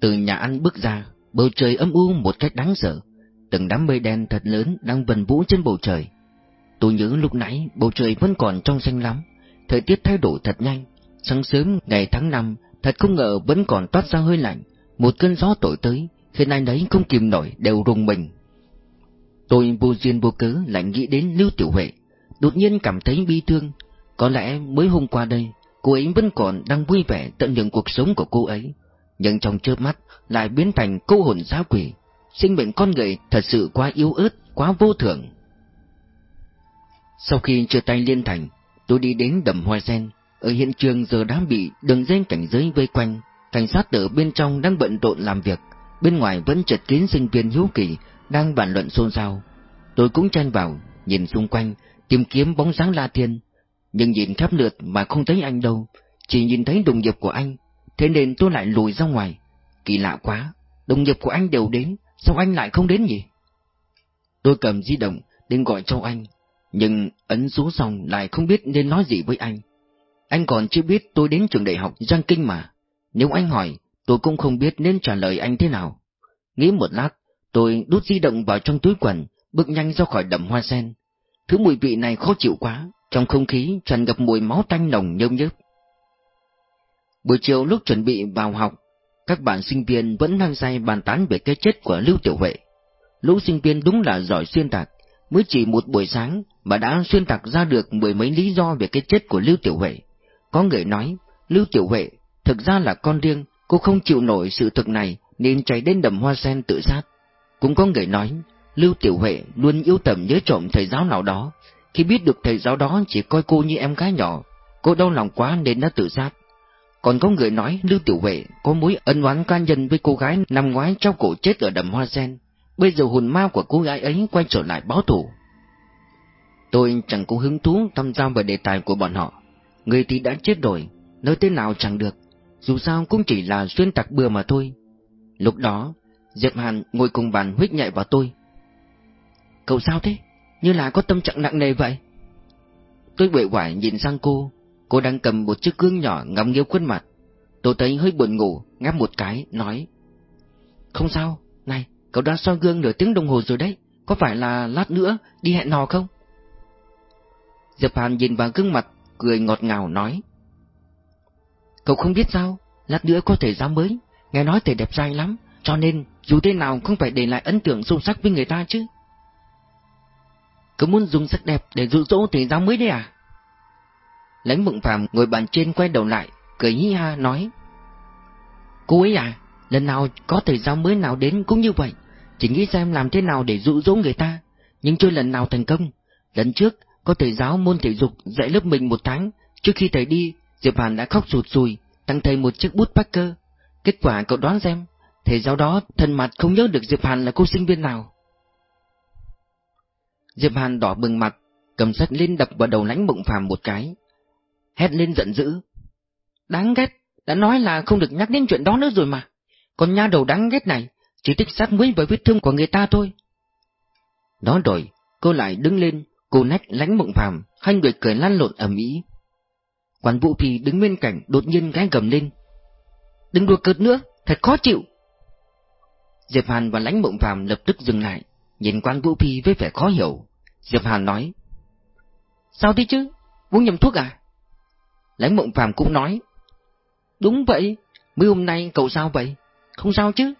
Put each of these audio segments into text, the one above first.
Từ nhà ăn bước ra, bầu trời âm u một cách đáng sợ. Từng đám mây đen thật lớn đang vần vũ trên bầu trời. Tôi nhớ lúc nãy bầu trời vẫn còn trong xanh lắm, thời tiết thay đổi thật nhanh. Sáng sớm ngày tháng năm, thật không ngờ vẫn còn toát ra hơi lạnh, một cơn gió thổi tới, khiến anh ấy không kìm nổi đều rùng mình. Tôi vô duyên vô cớ lại nghĩ đến Lưu Tiểu Huệ, đột nhiên cảm thấy bi thương. Có lẽ mới hôm qua đây, cô ấy vẫn còn đang vui vẻ tận hưởng cuộc sống của cô ấy, nhưng trong chớp mắt lại biến thành cô hồn giáo quỷ. Sinh mệnh con người thật sự quá yếu ớt, quá vô thường Sau khi chia tay liên thành, tôi đi đến đầm hoa sen. Ở hiện trường giờ đã bị đường dây cảnh giới vây quanh, cảnh sát ở bên trong đang bận rộn làm việc, bên ngoài vẫn chật kín sinh viên hiếu kỳ đang bàn luận xôn xao. Tôi cũng chen vào, nhìn xung quanh, tìm kiếm bóng dáng La Thiên, nhưng nhìn khắp lượt mà không thấy anh đâu, chỉ nhìn thấy đồng nghiệp của anh, thế nên tôi lại lùi ra ngoài. Kỳ lạ quá, đồng nghiệp của anh đều đến, sao anh lại không đến nhỉ? Tôi cầm di động, định gọi cho anh, nhưng ấn số xong lại không biết nên nói gì với anh. Anh còn chưa biết tôi đến trường đại học Giang Kinh mà. Nếu anh hỏi, tôi cũng không biết nên trả lời anh thế nào. Nghĩ một lát, tôi đút di động vào trong túi quần, bước nhanh ra khỏi đầm hoa sen. Thứ mùi vị này khó chịu quá, trong không khí tràn ngập mùi máu tanh nồng nhơm nhớp. Buổi chiều lúc chuẩn bị vào học, các bạn sinh viên vẫn đang say bàn tán về cái chết của Lưu Tiểu Huệ. Lũ sinh viên đúng là giỏi xuyên tạc, mới chỉ một buổi sáng mà đã xuyên tạc ra được mười mấy lý do về cái chết của Lưu Tiểu Huệ. Có người nói, Lưu Tiểu Huệ thực ra là con riêng, cô không chịu nổi sự thực này nên chạy đến đầm hoa sen tự sát. Cũng có người nói, Lưu Tiểu Huệ luôn yêu tầm nhớ trộm thầy giáo nào đó, khi biết được thầy giáo đó chỉ coi cô như em gái nhỏ, cô đau lòng quá nên đã tự sát. Còn có người nói Lưu Tiểu vệ có mối ân oán cá nhân với cô gái năm ngoái trao cổ chết ở đầm hoa sen. Bây giờ hồn ma của cô gái ấy quay trở lại báo thù. Tôi chẳng có hứng thú tham gia vào đề tài của bọn họ. Người thì đã chết rồi, nói thế nào chẳng được. Dù sao cũng chỉ là xuyên tạc bừa mà thôi. Lúc đó, Diệp Hàn ngồi cùng bàn huyết nhạy vào tôi. Cậu sao thế? Như là có tâm trạng nặng nề vậy. Tôi bệ quải nhìn sang cô, cô đang cầm một chiếc gương nhỏ ngắm nghiêu khuôn mặt. Tôi thấy hơi buồn ngủ, ngáp một cái, nói. Không sao, này, cậu đã soi gương nửa tiếng đồng hồ rồi đấy, có phải là lát nữa đi hẹn hò không? Diệp Hàn nhìn vào gương mặt, cười ngọt ngào nói. Cậu không biết sao, lát nữa có thể giáo mới, nghe nói thể đẹp trai lắm, cho nên dù thế nào không phải để lại ấn tượng sâu sắc với người ta chứ. Cứ muốn dùng sắc đẹp để dụ dỗ thể giáo mới đấy à? Lãnh mộng phàm ngồi bàn trên quay đầu lại, cười hí ha nói. Cô ấy à, lần nào có thầy giáo mới nào đến cũng như vậy, chỉ nghĩ xem làm thế nào để dụ dỗ người ta, nhưng chưa lần nào thành công. Lần trước, có thầy giáo môn thể dục dạy lớp mình một tháng, trước khi thầy đi, Diệp Hàn đã khóc sụt sùi, tặng thầy một chiếc bút Parker. Kết quả cậu đoán xem, thầy giáo đó thân mặt không nhớ được Diệp Hàn là cô sinh viên nào. Diệp Hàn đỏ bừng mặt, cầm sách lên đập vào đầu lãnh mộng phàm một cái. Hét lên giận dữ. Đáng ghét, đã nói là không được nhắc đến chuyện đó nữa rồi mà. Còn nha đầu đáng ghét này, chỉ thích sát muối với vết thương của người ta thôi. đó rồi, cô lại đứng lên, cô nách lánh mộng phàm, hai người cười lăn lộn ầm ĩ. Quản vũ phi đứng bên cạnh đột nhiên gái gầm lên. Đừng đùa cợt nữa, thật khó chịu. Diệp Hàn và lãnh mộng phàm lập tức dừng lại, nhìn quan vũ phi với vẻ khó hiểu. Diệp Hàn nói. Sao thế chứ? Uống nhầm thuốc à? Lãnh mộng phàm cũng nói. Đúng vậy, mấy hôm nay cậu sao vậy? Không sao chứ?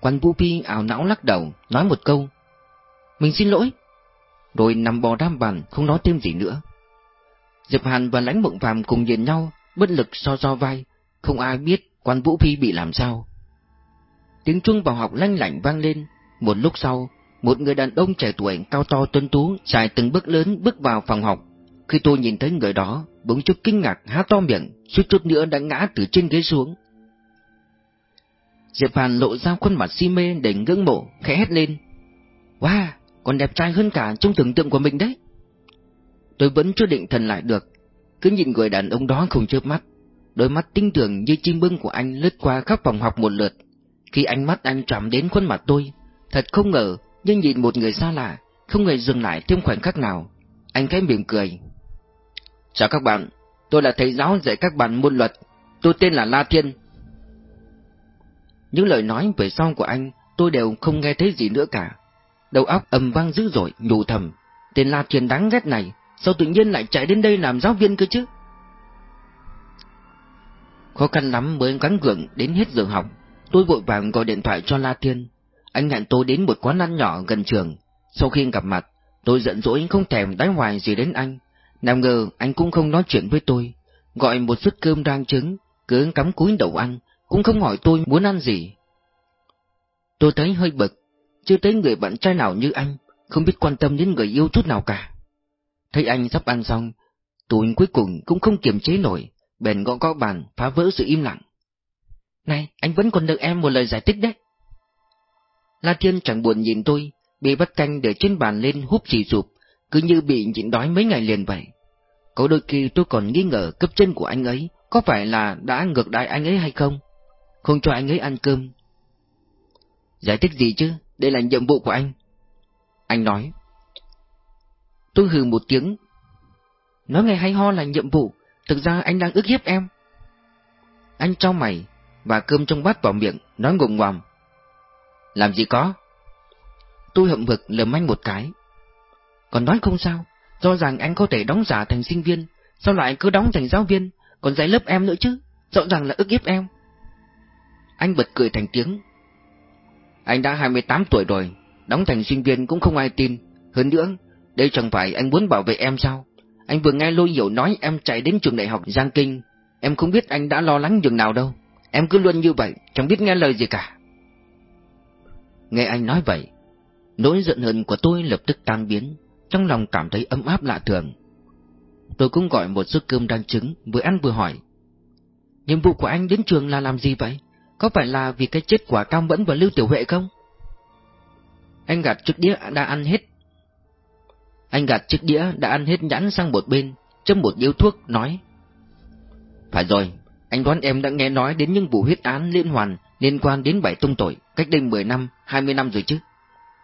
Quan vũ phi ảo não lắc đầu, nói một câu. Mình xin lỗi. Rồi nằm bò đam bàn, không nói thêm gì nữa. Diệp Hàn và lãnh mộng phàm cùng nhìn nhau, bất lực so so vai, không ai biết quan vũ phi bị làm sao. Tiếng chuông vào học lanh lảnh vang lên, một lúc sau, một người đàn ông trẻ tuổi cao to tuấn tú chạy từng bước lớn bước vào phòng học. Khi tôi nhìn thấy người đó, bỗng chút kinh ngạc há to miệng, suýt chút nữa đã ngã từ trên ghế xuống. Diệp Hàn lộ ra khuôn mặt si mê để ngưỡng mộ, khẽ hét lên. Wow, còn đẹp trai hơn cả trong tưởng tượng của mình đấy. Tôi vẫn chưa định thần lại được, cứ nhìn người đàn ông đó không chớp mắt. Đôi mắt tinh tưởng như chim bưng của anh lướt qua khắp phòng học một lượt. Khi ánh mắt anh chạm đến khuôn mặt tôi, thật không ngờ, nhưng nhìn một người xa lạ, không hề dừng lại thêm khoảnh khắc nào. Anh khẽ mỉm cười. Chào các bạn, tôi là thầy giáo dạy các bạn môn luật, tôi tên là La Thiên. Những lời nói về sau của anh tôi đều không nghe thấy gì nữa cả. Đầu óc ầm vang dữ dội, nhủ thầm. Tên La Thiên đáng ghét này, sao tự nhiên lại chạy đến đây làm giáo viên cơ chứ? Khó khăn lắm mới gắn gượng đến hết giờ học. Tôi vội vàng gọi điện thoại cho La Thiên. Anh hẹn tôi đến một quán ăn nhỏ gần trường. Sau khi gặp mặt, tôi giận dỗi không thèm đánh hoài gì đến anh. Nào ngờ anh cũng không nói chuyện với tôi. Gọi một suất cơm rang trứng, cứ cắm cúi đầu ăn, cũng không hỏi tôi muốn ăn gì. Tôi thấy hơi bực, chưa thấy người bạn trai nào như anh, không biết quan tâm đến người yêu chút nào cả. Thấy anh sắp ăn xong, tôi cuối cùng cũng không kiềm chế nổi, bèn gõ gõ bàn, phá vỡ sự im lặng. Này, anh vẫn còn được em một lời giải thích đấy. La Thiên chẳng buồn nhìn tôi, bị bắt canh để trên bàn lên húp xì sụp, cứ như bị nhịn đói mấy ngày liền vậy. Có đôi khi tôi còn nghi ngờ cấp trên của anh ấy có phải là đã ngược đãi anh ấy hay không? Không cho anh ấy ăn cơm. Giải thích gì chứ, đây là nhiệm vụ của anh. Anh nói. Tôi hừ một tiếng. Nói ngày hay ho là nhiệm vụ, thực ra anh đang ức hiếp em. Anh trao mày, và cơm trong bát vào miệng, nói ngùng ngoàm. Làm gì có? Tôi hậm vực lườm anh một cái. Còn nói không sao, do rằng anh có thể đóng giả thành sinh viên, sao lại cứ đóng thành giáo viên, còn dạy lớp em nữa chứ, rõ ràng là ức hiếp em. Anh bật cười thành tiếng. Anh đã 28 tuổi rồi, đóng thành sinh viên cũng không ai tin. Hơn nữa, đây chẳng phải anh muốn bảo vệ em sao? Anh vừa nghe lôi hiểu nói em chạy đến trường đại học Giang Kinh. Em không biết anh đã lo lắng dường nào đâu. Em cứ luôn như vậy, chẳng biết nghe lời gì cả. Nghe anh nói vậy, nỗi giận hờn của tôi lập tức tan biến, trong lòng cảm thấy ấm áp lạ thường. Tôi cũng gọi một suất cơm đang trứng, vừa ăn vừa hỏi. Nhiệm vụ của anh đến trường là làm gì vậy? Có phải là vì cái chết của Cam Mẫn và Lưu Tiểu Huệ không? Anh gạt chiếc đĩa đã ăn hết. Anh gạt chiếc đĩa đã ăn hết nhãn sang một bên, châm một điếu thuốc, nói. Phải rồi, anh đoán em đã nghe nói đến những vụ huyết án liên hoàn liên quan đến bảy tung tội, cách đây 10 năm, 20 năm rồi chứ.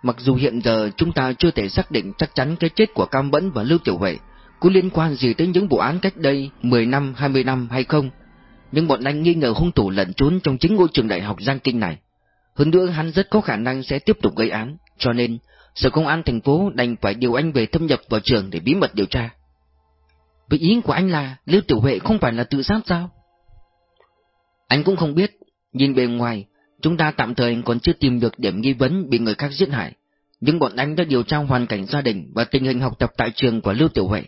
Mặc dù hiện giờ chúng ta chưa thể xác định chắc chắn cái chết của Cam Bẫn và Lưu Tiểu Huệ có liên quan gì tới những vụ án cách đây 10 năm, 20 năm hay không, nhưng bọn anh nghi ngờ hung thủ lẩn trốn trong chính ngôi trường đại học Giang Kinh này. Hơn nữa hắn rất có khả năng sẽ tiếp tục gây án, cho nên Sở Công an thành phố đành phải điều anh về thâm nhập vào trường để bí mật điều tra. Vậy ý của anh là Lưu Tiểu Huệ không phải là tự sát sao? Anh cũng không biết, nhìn bề ngoài, chúng ta tạm thời còn chưa tìm được điểm nghi vấn bị người khác giết hại. Nhưng bọn anh đã điều tra hoàn cảnh gia đình và tình hình học tập tại trường của Lưu Tiểu Huệ,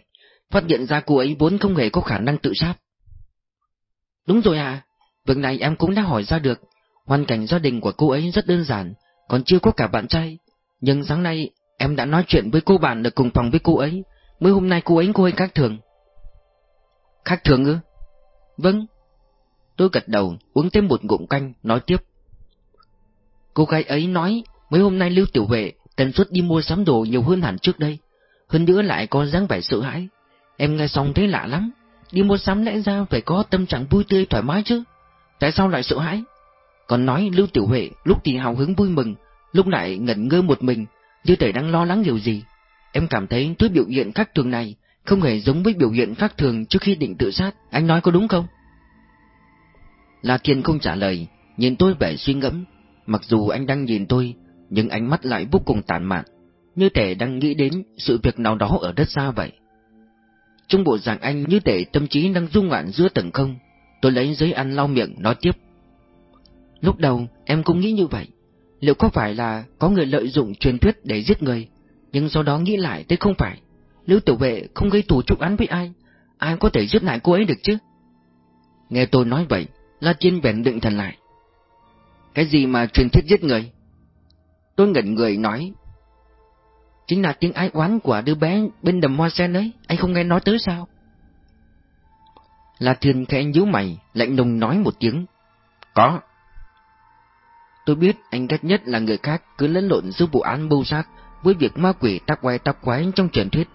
phát hiện ra cô ấy vốn không hề có khả năng tự sát. Đúng rồi à, việc này em cũng đã hỏi ra được, hoàn cảnh gia đình của cô ấy rất đơn giản, còn chưa có cả bạn trai. Nhưng sáng nay em đã nói chuyện với cô bạn được cùng phòng với cô ấy, mới hôm nay cô ấy cô ấy khác thường. Khác thường ư? Vâng. Tôi gật đầu, uống thêm một ngụm canh, nói tiếp. Cô gái ấy nói, mấy hôm nay Lưu Tiểu Vệ tần suất đi mua sắm đồ nhiều hơn hẳn trước đây, hơn nữa lại có dáng vẻ sợ hãi. Em nghe xong thấy lạ lắm, đi mua sắm lẽ ra phải có tâm trạng vui tươi thoải mái chứ, tại sao lại sợ hãi? Còn nói Lưu Tiểu Huệ lúc thì hào hứng vui mừng, lúc lại ngẩn ngơ một mình, như thể đang lo lắng điều gì. Em cảm thấy thứ biểu hiện khác thường này không hề giống với biểu hiện khác thường trước khi định tự sát, anh nói có đúng không? La Thiên không trả lời, nhìn tôi vẻ suy ngẫm, mặc dù anh đang nhìn tôi, nhưng ánh mắt lại vô cùng tàn mạn, như thể đang nghĩ đến sự việc nào đó ở đất xa vậy. Trong bộ dạng anh như thể tâm trí đang rung loạn giữa tầng không, tôi lấy giấy ăn lau miệng nói tiếp. Lúc đầu em cũng nghĩ như vậy, liệu có phải là có người lợi dụng truyền thuyết để giết người, nhưng sau đó nghĩ lại thấy không phải. Lưu Tiểu Vệ không gây tù trục án với ai, ai có thể giết lại cô ấy được chứ? Nghe tôi nói vậy, La Chiên bèn định thần lại. Cái gì mà truyền thuyết giết người? Tôi ngẩn người nói. Chính là tiếng ái oán của đứa bé bên đầm hoa sen ấy, anh không nghe nói tới sao? La Thiên khẽ nhíu mày, lạnh lùng nói một tiếng. Có. Tôi biết anh ghét nhất là người khác cứ lẫn lộn giữa vụ án bưu sát với việc ma quỷ tác quay tác quái trong truyền thuyết.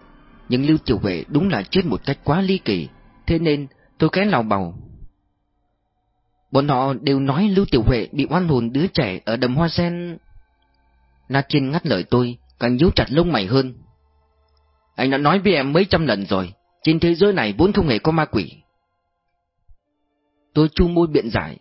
Nhưng Lưu Tiểu Vệ đúng là chết một cách quá ly kỳ, thế nên tôi khẽ lào bầu. Bọn họ đều nói Lưu Tiểu Huệ bị oan hồn đứa trẻ ở đầm hoa sen. Na Chiên ngắt lời tôi, càng nhíu chặt lông mày hơn. Anh đã nói với em mấy trăm lần rồi, trên thế giới này vốn không hề có ma quỷ. Tôi chu môi biện giải.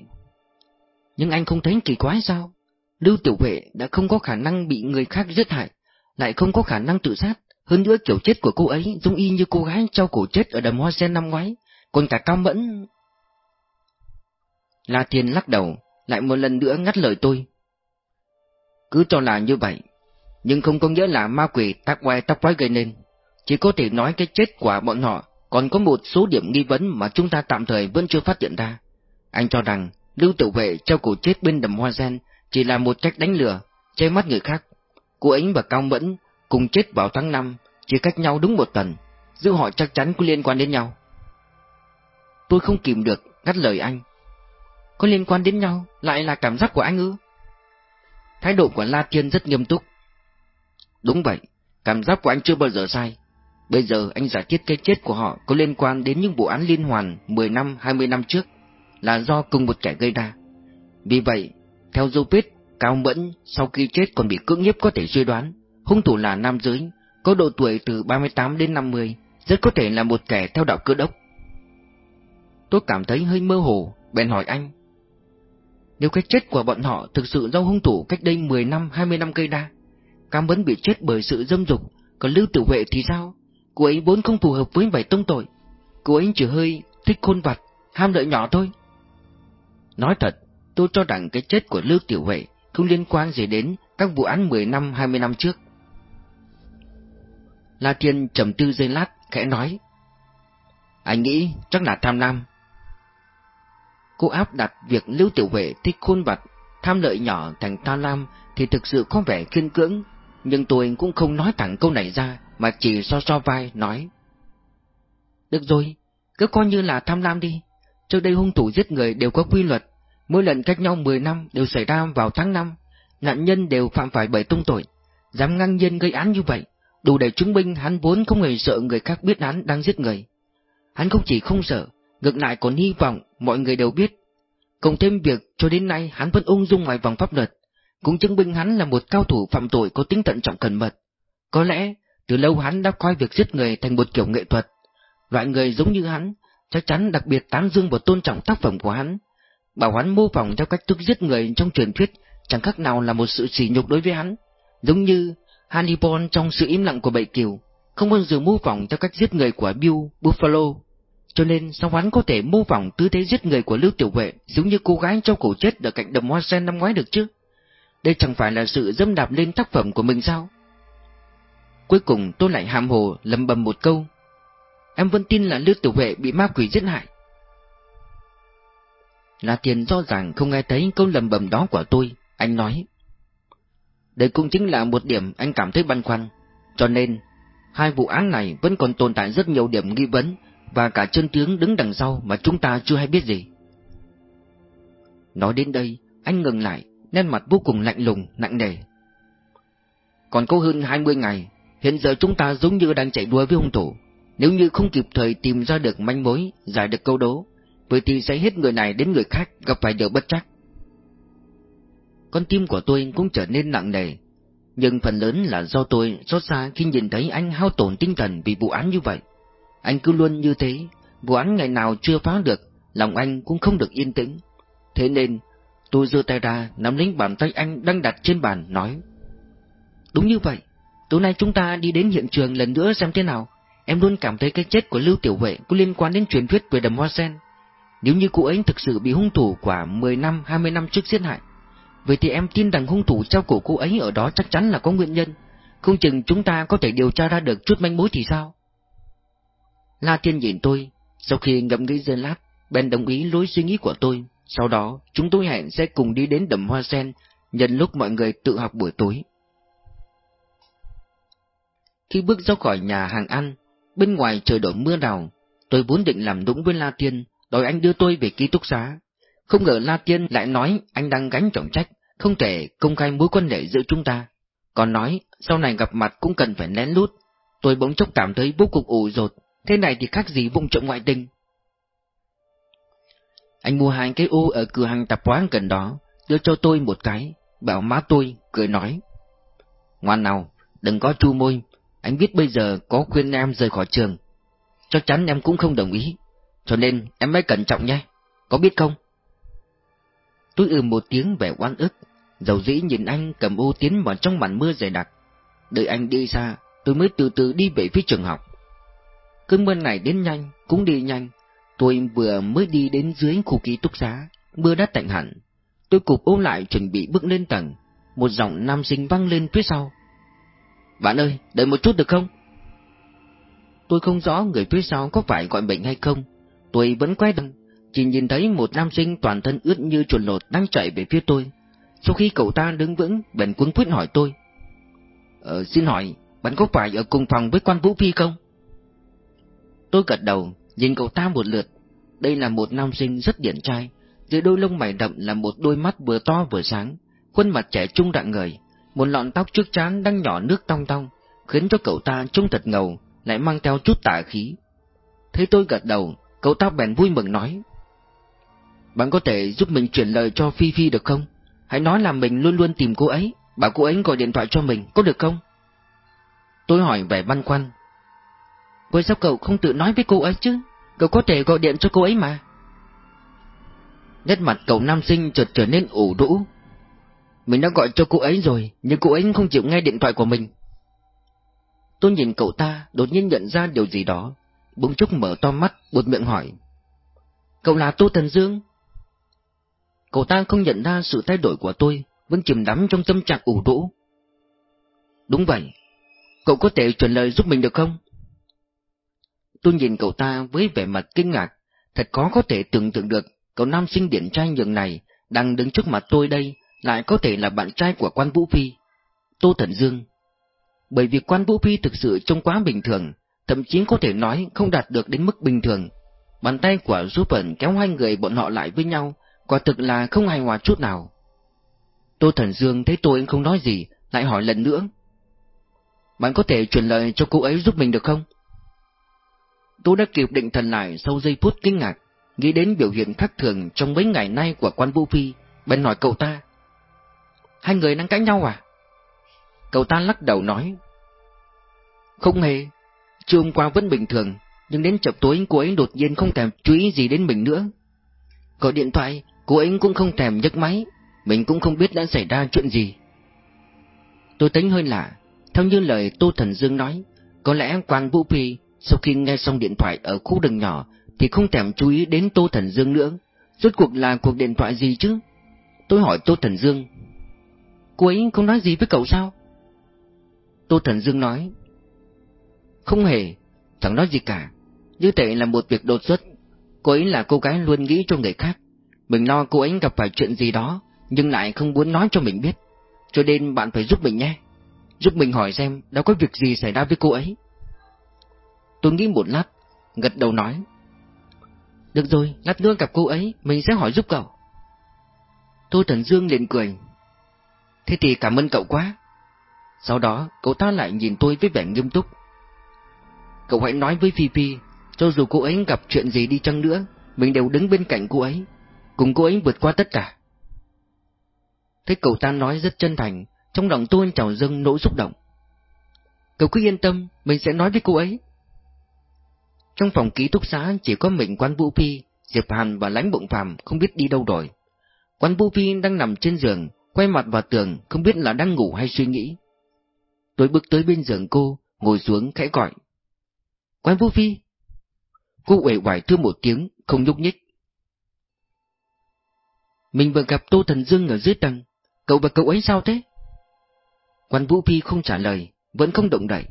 Nhưng anh không thấy kỳ quái sao? Lưu Tiểu Vệ đã không có khả năng bị người khác giết hại, lại không có khả năng tự sát. Hơn nữa kiểu chết của cô ấy giống y như cô gái trao cổ chết ở đầm hoa sen năm ngoái, còn cả Cao Mẫn... La Thiên lắc đầu, lại một lần nữa ngắt lời tôi. Cứ cho là như vậy, nhưng không có nghĩa là ma quỷ tác quay tác quái gây nên. Chỉ có thể nói cái chết của bọn họ còn có một số điểm nghi vấn mà chúng ta tạm thời vẫn chưa phát hiện ra. Anh cho rằng Lưu Tiểu Vệ treo cổ chết bên đầm hoa sen chỉ là một cách đánh lừa, che mắt người khác. Cô ấy và Cao Mẫn cùng chết vào tháng 5, chỉ cách nhau đúng một tuần, giữa họ chắc chắn có liên quan đến nhau. Tôi không kìm được, ngắt lời anh. Có liên quan đến nhau, lại là cảm giác của anh ư? Thái độ của La Thiên rất nghiêm túc. Đúng vậy, cảm giác của anh chưa bao giờ sai. Bây giờ anh giải thích cái chết của họ có liên quan đến những vụ án liên hoàn 10 năm, 20 năm trước, là do cùng một kẻ gây ra. Vì vậy, theo dấu vết, Cao Mẫn sau khi chết còn bị cưỡng hiếp có thể suy đoán, hung thủ là nam giới, có độ tuổi từ 38 đến 50, rất có thể là một kẻ theo đạo cơ đốc. Tôi cảm thấy hơi mơ hồ, bèn hỏi anh. Nếu cái chết của bọn họ thực sự do hung thủ cách đây 10 năm, 20 năm gây ra, Cam Vấn bị chết bởi sự dâm dục, còn Lưu Tiểu Huệ thì sao? Cô ấy vốn không phù hợp với bảy tông tội. Cô ấy chỉ hơi thích khôn vặt, ham lợi nhỏ thôi. Nói thật, tôi cho rằng cái chết của Lưu Tiểu Huệ không liên quan gì đến các vụ án 10 năm 20 năm trước. La Thiên trầm tư giây lát, khẽ nói. Anh nghĩ chắc là tham lam. Cô áp đặt việc Lưu Tiểu Huệ thích khuôn vặt, tham lợi nhỏ thành tham lam thì thực sự có vẻ khiên cưỡng, nhưng tôi cũng không nói thẳng câu này ra, mà chỉ so so vai nói. Được rồi, cứ coi như là tham lam đi. Trước đây hung thủ giết người đều có quy luật, mỗi lần cách nhau 10 năm đều xảy ra vào tháng 5, nạn nhân đều phạm phải bảy tung tội, dám ngang nhiên gây án như vậy, đủ để chứng minh hắn vốn không hề sợ người khác biết hắn đang giết người. Hắn không chỉ không sợ, ngược lại còn hy vọng mọi người đều biết. Cộng thêm việc cho đến nay hắn vẫn ung dung ngoài vòng pháp luật, cũng chứng minh hắn là một cao thủ phạm tội có tính tận trọng cẩn mật. Có lẽ, từ lâu hắn đã coi việc giết người thành một kiểu nghệ thuật. Loại người giống như hắn, chắc chắn đặc biệt tán dương và tôn trọng tác phẩm của hắn. Bảo hắn mô phỏng theo cách thức giết người trong truyền thuyết chẳng khác nào là một sự sỉ nhục đối với hắn. Giống như Hannibal trong sự im lặng của bậy kiều, không bao giờ mô phỏng theo cách giết người của Bill Buffalo. Cho nên song hắn có thể mô phỏng tư thế giết người của Lưu Tiểu Vệ giống như cô gái trong cổ chết ở cạnh đầm hoa sen năm ngoái được chứ? Đây chẳng phải là sự dâm đạp lên tác phẩm của mình sao? Cuối cùng tôi lại hàm hồ lầm bầm một câu. Em vẫn tin là Lưu Tiểu Vệ bị ma quỷ giết hại. La Tiền do rằng không nghe thấy câu lầm bầm đó của tôi, anh nói. Đây cũng chính là một điểm anh cảm thấy băn khoăn, cho nên hai vụ án này vẫn còn tồn tại rất nhiều điểm nghi vấn và cả chân tướng đứng đằng sau mà chúng ta chưa hay biết gì. Nói đến đây, anh ngừng lại, nét mặt vô cùng lạnh lùng, nặng nề. Còn có hơn 20 ngày, hiện giờ chúng ta giống như đang chạy đua với hung thủ. Nếu như không kịp thời tìm ra được manh mối, giải được câu đố, vậy thì sẽ hết người này đến người khác gặp phải điều bất chắc. Con tim của tôi cũng trở nên nặng nề, nhưng phần lớn là do tôi xót xa khi nhìn thấy anh hao tổn tinh thần vì vụ án như vậy. Anh cứ luôn như thế, vụ án ngày nào chưa phá được, lòng anh cũng không được yên tĩnh. Thế nên, tôi giơ tay ra, nắm lấy bàn tay anh đang đặt trên bàn, nói. Đúng như vậy, tối nay chúng ta đi đến hiện trường lần nữa xem thế nào. Em luôn cảm thấy cái chết của Lưu Tiểu Huệ có liên quan đến truyền thuyết về đầm hoa sen. Nếu như cô ấy thực sự bị hung thủ quả 10 năm, 20 năm trước giết hại, vậy thì em tin rằng hung thủ trao cổ cô ấy ở đó chắc chắn là có nguyên nhân. Không chừng chúng ta có thể điều tra ra được chút manh mối thì sao? La Thiên nhìn tôi, sau khi ngẫm nghĩ giây lát, Ben đồng ý lối suy nghĩ của tôi. Sau đó, chúng tôi hẹn sẽ cùng đi đến đầm hoa sen, nhân lúc mọi người tự học buổi tối. Khi bước ra khỏi nhà hàng ăn, bên ngoài trời đổ mưa đào, tôi vốn định làm đúng với La Thiên, đòi anh đưa tôi về ký túc xá. Không ngờ La Thiên lại nói anh đang gánh trọng trách, không thể công khai mối quan hệ giữa chúng ta. Còn nói, sau này gặp mặt cũng cần phải lén lút. Tôi bỗng chốc cảm thấy vô cùng ủ rột, thế này thì khác gì vùng trộm ngoại tình. Anh mua hai cái ô ở cửa hàng tạp hóa gần đó, đưa cho tôi một cái, bảo má tôi, cười nói. Ngoan nào, đừng có chu môi, anh biết bây giờ có khuyên em rời khỏi trường. Chắc chắn em cũng không đồng ý, cho nên em mới cẩn trọng nhé, có biết không? Tôi ừ một tiếng vẻ oan ức, dầu dĩ nhìn anh cầm ô tiến vào trong màn mưa dày đặc. Đợi anh đi xa, tôi mới từ từ đi về phía trường học. Cơn mưa này đến nhanh, cũng đi nhanh. Tôi vừa mới đi đến dưới khu ký túc xá, mưa đã tạnh hẳn. Tôi cụp ôm lại chuẩn bị bước lên tầng. Một giọng nam sinh vang lên phía sau. Bạn ơi, đợi một chút được không? Tôi không rõ người phía sau có phải gọi bệnh hay không. Tôi vẫn quay đầu, chỉ nhìn thấy một nam sinh toàn thân ướt như chuồn lột đang chạy về phía tôi. Sau khi cậu ta đứng vững, bèn cuống quýt hỏi tôi. Ờ, xin hỏi, bạn có phải ở cùng phòng với quan Vũ Phi không? Tôi gật đầu, nhìn cậu ta một lượt. Đây là một nam sinh rất điển trai, dưới đôi lông mày đậm là một đôi mắt vừa to vừa sáng, khuôn mặt trẻ trung đặng người, một lọn tóc trước trán đang nhỏ nước tong tong, khiến cho cậu ta trông thật ngầu, lại mang theo chút tà khí. Thấy tôi gật đầu, cậu ta bèn vui mừng nói. Bạn có thể giúp mình chuyển lời cho Phi Phi được không? Hãy nói là mình luôn luôn tìm cô ấy, bảo cô ấy gọi điện thoại cho mình, có được không? Tôi hỏi vẻ băn khoăn. Vậy sao cậu không tự nói với cô ấy chứ? Cậu có thể gọi điện cho cô ấy mà. Nét mặt cậu nam sinh chợt trở nên ủ rũ. Mình đã gọi cho cô ấy rồi, nhưng cô ấy không chịu nghe điện thoại của mình. Tôi nhìn cậu ta, đột nhiên nhận ra điều gì đó. Bỗng chốc mở to mắt, buột miệng hỏi. Cậu là Tô Thần Dương? Cậu ta không nhận ra sự thay đổi của tôi, vẫn chìm đắm trong tâm trạng ủ rũ. Đúng vậy. Cậu có thể chuyển lời giúp mình được không? Tôi nhìn cậu ta với vẻ mặt kinh ngạc, thật khó có thể tưởng tượng được cậu nam sinh điển trai nhường này đang đứng trước mặt tôi đây lại có thể là bạn trai của quan Vũ Phi. Tô Thần Dương. Bởi vì quan Vũ Phi thực sự trông quá bình thường, thậm chí có thể nói không đạt được đến mức bình thường. Bàn tay của Rupen kéo hai người bọn họ lại với nhau, quả thực là không hài hòa chút nào. Tô Thần Dương thấy tôi không nói gì, lại hỏi lần nữa. Bạn có thể truyền lời cho cô ấy giúp mình được không? Tôi đã kịp định thần lại sau giây phút kinh ngạc, nghĩ đến biểu hiện khác thường trong mấy ngày nay của quan Vũ Phi, bèn hỏi cậu ta. Hai người đang cãi nhau à? Cậu ta lắc đầu nói. Không hề, trưa hôm qua vẫn bình thường, nhưng đến chập tối cô ấy đột nhiên không thèm chú ý gì đến mình nữa. Gọi điện thoại, cô ấy cũng không thèm nhấc máy, mình cũng không biết đã xảy ra chuyện gì. Tôi tính hơi lạ, theo như lời Tô Thần Dương nói, có lẽ quan Vũ Phi sau khi nghe xong điện thoại ở khu đường nhỏ thì không thèm chú ý đến Tô Thần Dương nữa. Rốt cuộc là cuộc điện thoại gì chứ? Tôi hỏi Tô Thần Dương. Cô ấy không nói gì với cậu sao? Tô Thần Dương nói. Không hề, chẳng nói gì cả. Như thế là một việc đột xuất. Cô ấy là cô gái luôn nghĩ cho người khác. Mình lo cô ấy gặp phải chuyện gì đó, nhưng lại không muốn nói cho mình biết. Cho nên bạn phải giúp mình nhé. Giúp mình hỏi xem đã có việc gì xảy ra với cô ấy. Tôi nghĩ một lát, gật đầu nói. Được rồi, lát nữa gặp cô ấy, mình sẽ hỏi giúp cậu. Tô Thần Dương liền cười. Thế thì cảm ơn cậu quá. Sau đó, cậu ta lại nhìn tôi với vẻ nghiêm túc. Cậu hãy nói với Phi Phi, cho dù cô ấy gặp chuyện gì đi chăng nữa, mình đều đứng bên cạnh cô ấy, cùng cô ấy vượt qua tất cả. Thấy cậu ta nói rất chân thành, trong lòng tôi trào dâng nỗi xúc động. Cậu cứ yên tâm, mình sẽ nói với cô ấy. Trong phòng ký túc xá chỉ có mình quan Vũ Phi, Diệp Hàn và lãnh bụng phàm không biết đi đâu rồi. Quan Vũ Phi đang nằm trên giường, quay mặt vào tường, không biết là đang ngủ hay suy nghĩ. Tôi bước tới bên giường cô, ngồi xuống khẽ gọi. Quan Vũ Phi! Cô uể oải thưa một tiếng, không nhúc nhích. Mình vừa gặp Tô Thần Dương ở dưới tầng, cậu và cậu ấy sao thế? Quan Vũ Phi không trả lời, vẫn không động đậy.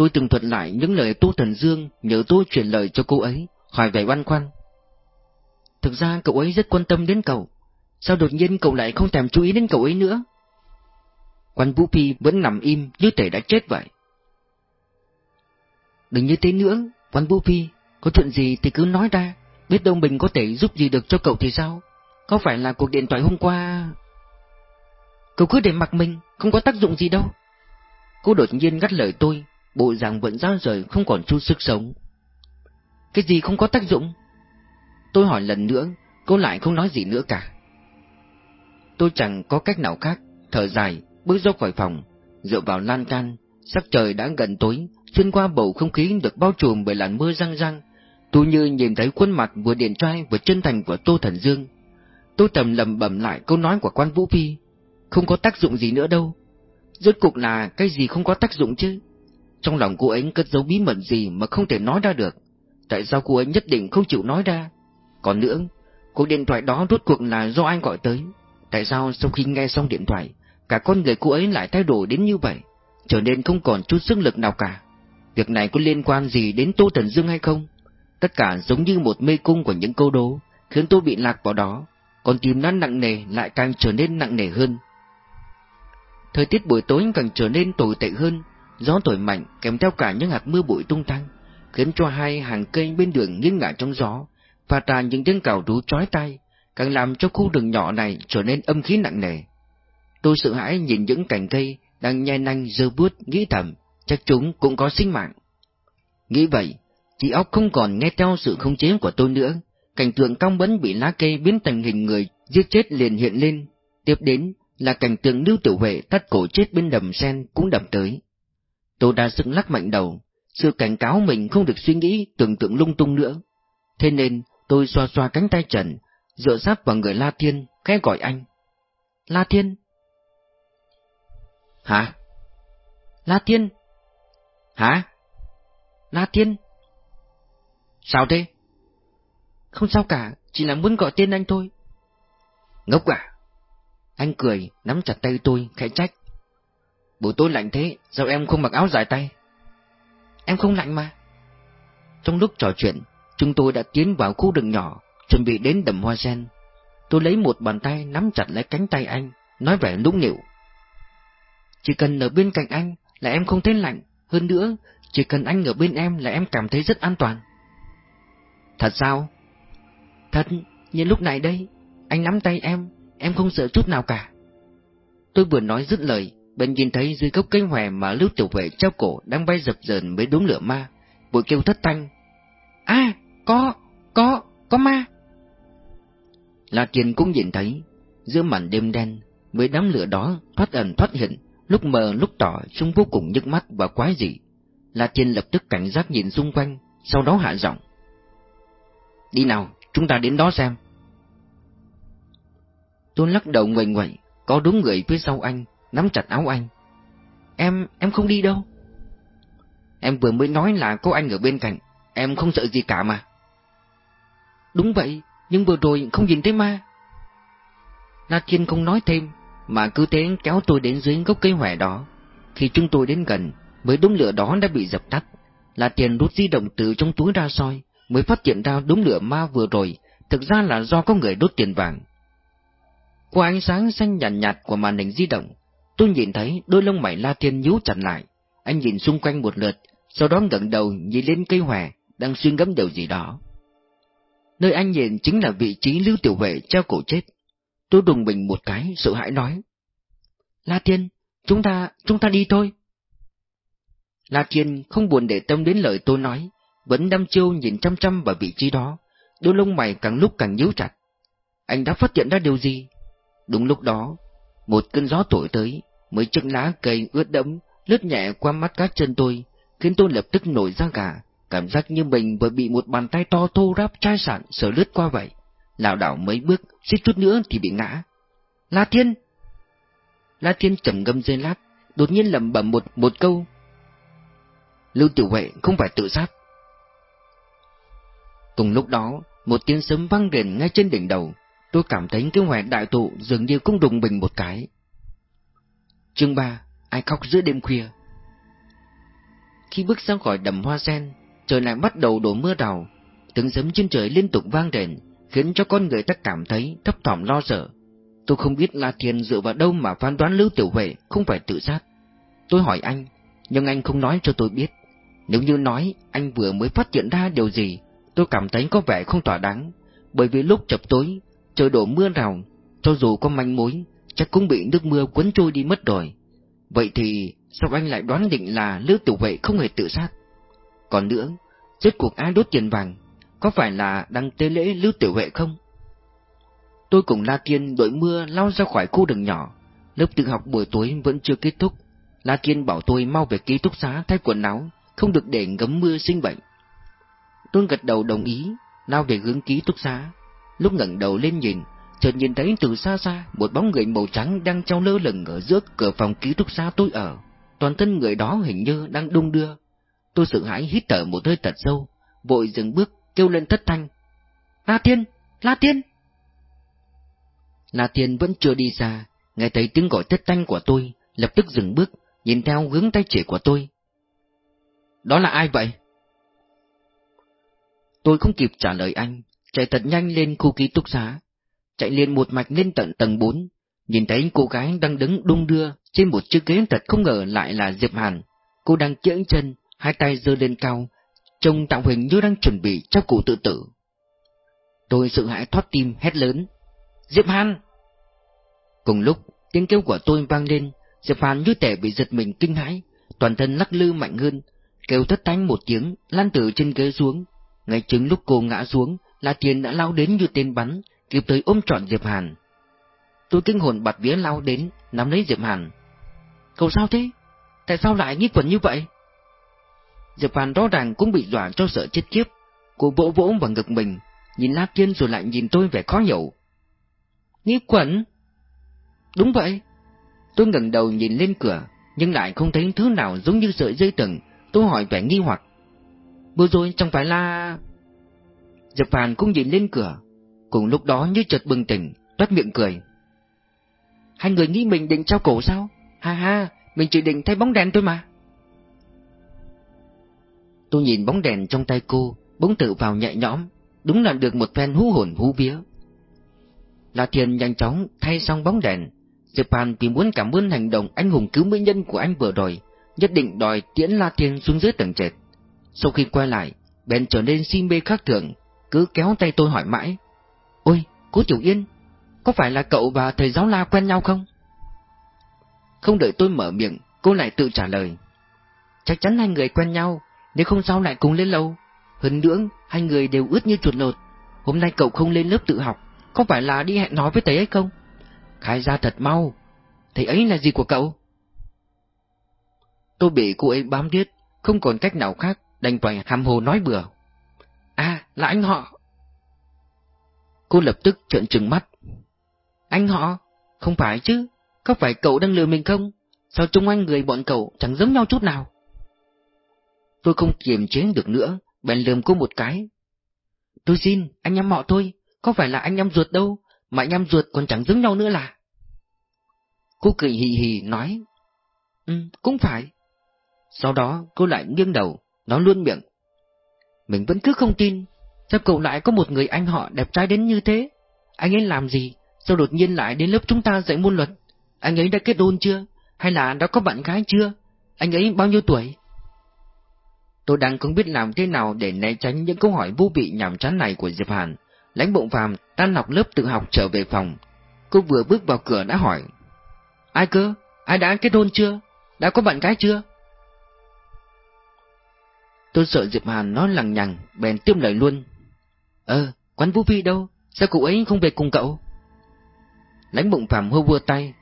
Tôi từng thuật lại những lời Tô Thần Dương nhờ tôi chuyển lời cho cô ấy, khỏi vẻ băn khoăn. Thực ra cậu ấy rất quan tâm đến cậu, sao đột nhiên cậu lại không thèm chú ý đến cậu ấy nữa? Quan Vũ Phi vẫn nằm im như thể đã chết vậy. Đừng như thế nữa, Quan Vũ Phi, có chuyện gì thì cứ nói ra, biết đâu mình có thể giúp gì được cho cậu thì sao? Có phải là cuộc điện thoại hôm qua... Cậu cứ để mặc mình, không có tác dụng gì đâu. Cô đột nhiên ngắt lời tôi, bộ dạng vẫn ra rời không còn chút sức sống. Cái gì không có tác dụng? Tôi hỏi lần nữa, cô lại không nói gì nữa cả. Tôi chẳng có cách nào khác, thở dài, bước ra khỏi phòng, dựa vào lan can, sắc trời đã gần tối, xuyên qua bầu không khí được bao trùm bởi làn mưa răng răng. Tôi như nhìn thấy khuôn mặt vừa điện trai vừa chân thành của Tô Thần Dương. Tôi tầm lầm bẩm lại câu nói của quan Vũ Phi. Không có tác dụng gì nữa đâu. Rốt cuộc là cái gì không có tác dụng chứ? Trong lòng cô ấy cất giấu bí mật gì mà không thể nói ra được. Tại sao cô ấy nhất định không chịu nói ra? Còn nữa, cuộc điện thoại đó rốt cuộc là do ai gọi tới? Tại sao sau khi nghe xong điện thoại, cả con người cô ấy lại thay đổi đến như vậy, trở nên không còn chút sức lực nào cả? Việc này có liên quan gì đến Tô Thần Dương hay không? Tất cả giống như một mê cung của những câu đố, khiến tôi bị lạc vào đó, còn tìm nó nặng nề lại càng trở nên nặng nề hơn. Thời tiết buổi tối càng trở nên tồi tệ hơn, gió thổi mạnh kèm theo cả những hạt mưa bụi tung tăng, khiến cho hai hàng cây bên đường nghiêng ngả trong gió, và ra những tiếng cào rú chói tai, càng làm cho khu đường nhỏ này trở nên âm khí nặng nề. Tôi sợ hãi nhìn những cành cây đang nhai nanh dơ bút nghĩ thầm, chắc chúng cũng có sinh mạng. Nghĩ vậy, chị óc không còn nghe theo sự không chế của tôi nữa, cảnh tượng cong bấn bị lá cây biến thành hình người giết chết liền hiện lên, tiếp đến là cảnh tượng Lưu Tiểu Huệ tắt cổ chết bên đầm sen cũng đập tới. Tôi đã dựng lắc mạnh đầu, sự cảnh cáo mình không được suy nghĩ tưởng tượng lung tung nữa. Thế nên tôi xoa xoa cánh tay Trần, dựa sát vào người La Thiên, khẽ gọi anh. La Thiên! Hả? La Thiên! Hả? La Thiên! Sao thế? Không sao cả, chỉ là muốn gọi tên anh thôi. Ngốc à? Anh cười, nắm chặt tay tôi, khẽ trách. Buổi tối lạnh thế, sao em không mặc áo dài tay? Em không lạnh mà. Trong lúc trò chuyện, chúng tôi đã tiến vào khu rừng nhỏ, chuẩn bị đến đầm hoa sen. Tôi lấy một bàn tay nắm chặt lấy cánh tay anh, nói vẻ nũng nịu. Chỉ cần ở bên cạnh anh là em không thấy lạnh, hơn nữa, chỉ cần anh ở bên em là em cảm thấy rất an toàn. Thật sao? Thật, như lúc này đây, anh nắm tay em, em không sợ chút nào cả. Tôi vừa nói dứt lời, bên nhìn thấy dưới gốc cây hòe mà Lưu Tiểu Vệ treo cổ đang bay dập dờn mấy đốm lửa ma, vội kêu thất thanh. À, có, có, có ma. La Tiên cũng nhìn thấy, giữa màn đêm đen, mấy đám lửa đó thoát ẩn thoát hiện, lúc mờ lúc tỏ trông vô cùng nhức mắt và quái dị. La Tiên lập tức cảnh giác nhìn xung quanh, sau đó hạ giọng. Đi nào, chúng ta đến đó xem. Tôi lắc đầu ngoảnh ngoẩy, có đúng người phía sau anh, nắm chặt áo anh. Em, em không đi đâu. Em vừa mới nói là có anh ở bên cạnh, em không sợ gì cả mà. Đúng vậy, nhưng vừa rồi không nhìn thấy ma. Na Thiên không nói thêm, mà cứ thế kéo tôi đến dưới gốc cây hòe đó. Khi chúng tôi đến gần, mới đống lửa đó đã bị dập tắt, Là tiền rút di động từ trong túi ra soi, mới phát hiện ra đống lửa ma vừa rồi, thực ra là do có người đốt tiền vàng. Qua ánh sáng xanh nhàn nhạt, nhạt của màn hình di động, tôi nhìn thấy đôi lông mày La Thiên nhíu chặt lại. Anh nhìn xung quanh một lượt, sau đó ngẩng đầu nhìn lên cây hòe, đang suy ngẫm điều gì đó. Nơi anh nhìn chính là vị trí Lưu Tiểu Vệ treo cổ chết. Tôi đùng mình một cái, sợ hãi nói. La Thiên, chúng ta, chúng ta đi thôi. La Thiên không buồn để tâm đến lời tôi nói, vẫn đăm chiêu nhìn chăm chăm vào vị trí đó, đôi lông mày càng lúc càng nhíu chặt. Anh đã phát hiện ra điều gì? Đúng lúc đó, một cơn gió thổi tới, mấy chiếc lá cây ướt đẫm, lướt nhẹ qua mắt cá chân tôi, khiến tôi lập tức nổi da gà, cảm giác như mình vừa bị một bàn tay to thô ráp chai sạn sờ lướt qua vậy. lảo đảo mấy bước, suýt chút nữa thì bị ngã. La Thiên! La Thiên trầm ngâm giây lát, đột nhiên lẩm bẩm một một câu. Lưu Tiểu Huệ không phải tự sát. Cùng lúc đó, một tiếng sấm vang rền ngay trên đỉnh đầu, tôi cảm thấy cái hoài đại tụ dường như cũng đùng bình một cái. Chương 3 Ai khóc giữa đêm khuya Khi bước ra khỏi đầm hoa sen, trời lại bắt đầu đổ mưa đào, tiếng sấm trên trời liên tục vang rền, khiến cho con người ta cảm thấy thấp thỏm lo sợ. Tôi không biết La Thiên dựa vào đâu mà phán đoán Lưu Tiểu Huệ không phải tự sát. Tôi hỏi anh, nhưng anh không nói cho tôi biết. Nếu như nói anh vừa mới phát hiện ra điều gì, tôi cảm thấy có vẻ không tỏa đáng, bởi vì lúc chập tối, trời đổ mưa rào, cho dù có manh mối, chắc cũng bị nước mưa cuốn trôi đi mất rồi. Vậy thì sao anh lại đoán định là Lưu Tiểu Vệ không hề tự sát? Còn nữa, rốt cuộc ai đốt tiền vàng, có phải là đăng tế lễ Lưu Tiểu Vệ không? Tôi cùng La Kiên đội mưa lao ra khỏi khu đường nhỏ, lớp tự học buổi tối vẫn chưa kết thúc. La Kiên bảo tôi mau về ký túc xá thay quần áo, không được để ngấm mưa sinh bệnh. Tôi gật đầu đồng ý, lao về hướng ký túc xá. Lúc ngẩng đầu lên nhìn, chợt nhìn thấy từ xa xa một bóng người màu trắng đang treo lơ lửng ở giữa cửa phòng ký túc xá tôi ở. Toàn thân người đó hình như đang đung đưa. Tôi sợ hãi hít thở một hơi thật sâu, vội dừng bước kêu lên thất thanh. La Thiên! La Thiên! La Thiên vẫn chưa đi xa, nghe thấy tiếng gọi thất thanh của tôi, lập tức dừng bước, nhìn theo hướng tay chỉ của tôi. Đó là ai vậy? Tôi không kịp trả lời anh, chạy thật nhanh lên khu ký túc xá, chạy liền một mạch lên tận tầng 4, nhìn thấy cô gái đang đứng đung đưa trên một chiếc ghế thật không ngờ lại là Diệp Hàn. Cô đang chỡn chân, hai tay giơ lên cao, trông tạo hình như đang chuẩn bị cho cụ tự tử. Tôi sợ hãi thoát tim hét lớn. Diệp Hàn! Cùng lúc, tiếng kêu của tôi vang lên, Diệp Hàn như thể bị giật mình kinh hãi, toàn thân lắc lư mạnh hơn, kêu thất thanh một tiếng, lăn từ trên ghế xuống. Ngay chứng lúc cô ngã xuống, La Tiền đã lao đến như tên bắn, kịp tới ôm trọn Diệp Hàn. Tôi kinh hồn bạt vía lao đến, nắm lấy Diệp Hàn. Cậu sao thế? Tại sao lại nghĩ quẩn như vậy? Diệp Hàn rõ ràng cũng bị dọa cho sợ chết kiếp. Cô vỗ vỗ vào ngực mình, nhìn La Kiên rồi lại nhìn tôi vẻ khó hiểu. Nghĩ quẩn? Đúng vậy. Tôi ngẩng đầu nhìn lên cửa, nhưng lại không thấy thứ nào giống như sợi dây thừng. Tôi hỏi vẻ nghi hoặc. Vừa rồi chẳng phải là... Diệp Hàn cũng nhìn lên cửa, cùng lúc đó như chợt bừng tỉnh, toát miệng cười. Hai người nghĩ mình định trao cổ sao? Ha ha, mình chỉ định thay bóng đèn thôi mà. Tôi nhìn bóng đèn trong tay cô, bỗng tự vào nhẹ nhõm, đúng là được một phen hú hồn hú vía. La Thiên nhanh chóng thay xong bóng đèn, Diệp Hàn vì muốn cảm ơn hành động anh hùng cứu mỹ nhân của anh vừa rồi, nhất định đòi tiễn La Thiên xuống dưới tầng trệt. Sau khi quay lại, bèn trở nên si mê khác thường, cứ kéo tay tôi hỏi mãi. Ôi, cố Tiểu Yên, có phải là cậu và thầy giáo La quen nhau không? Không đợi tôi mở miệng, cô lại tự trả lời. Chắc chắn hai người quen nhau, nếu không sao lại cùng lên lâu. Hơn nữa, hai người đều ướt như chuột lột. Hôm nay cậu không lên lớp tự học, có phải là đi hẹn nói với thầy ấy không? Khai ra thật mau, thầy ấy là gì của cậu? Tôi bị cô ấy bám điết, không còn cách nào khác, đành phải hàm hồ nói bừa. À, là anh họ. Cô lập tức trợn trừng mắt. Anh họ? Không phải chứ, có phải cậu đang lừa mình không? Sao trông anh người bọn cậu chẳng giống nhau chút nào? Tôi không kiềm chế được nữa, bèn lườm cô một cái. Tôi xin, anh em họ tôi, có phải là anh em ruột đâu, mà anh em ruột còn chẳng giống nhau nữa là. Cô cười hì hì nói, Ừ, cũng phải. Sau đó cô lại nghiêng đầu, nói luôn miệng. Mình vẫn cứ không tin, sao cậu lại có một người anh họ đẹp trai đến như thế? Anh ấy làm gì? Sao đột nhiên lại đến lớp chúng ta dạy môn luật? Anh ấy đã kết hôn chưa? Hay là đã có bạn gái chưa? Anh ấy bao nhiêu tuổi? Tôi đang không biết làm thế nào để né tránh những câu hỏi vô vị nhảm chán này của Diệp Hàn. Lãnh bụng phàm tan học lớp tự học trở về phòng. Cô vừa bước vào cửa đã hỏi. Ai cơ? Ai đã kết hôn chưa? Đã có bạn gái chưa? Tôi sợ Diệp Hàn nói lằng nhằng, bèn tiêm lời luôn. Ờ, quán Vũ Phi đâu? Sao cậu ấy không về cùng cậu? Lãnh bụng phạm hô vua tay.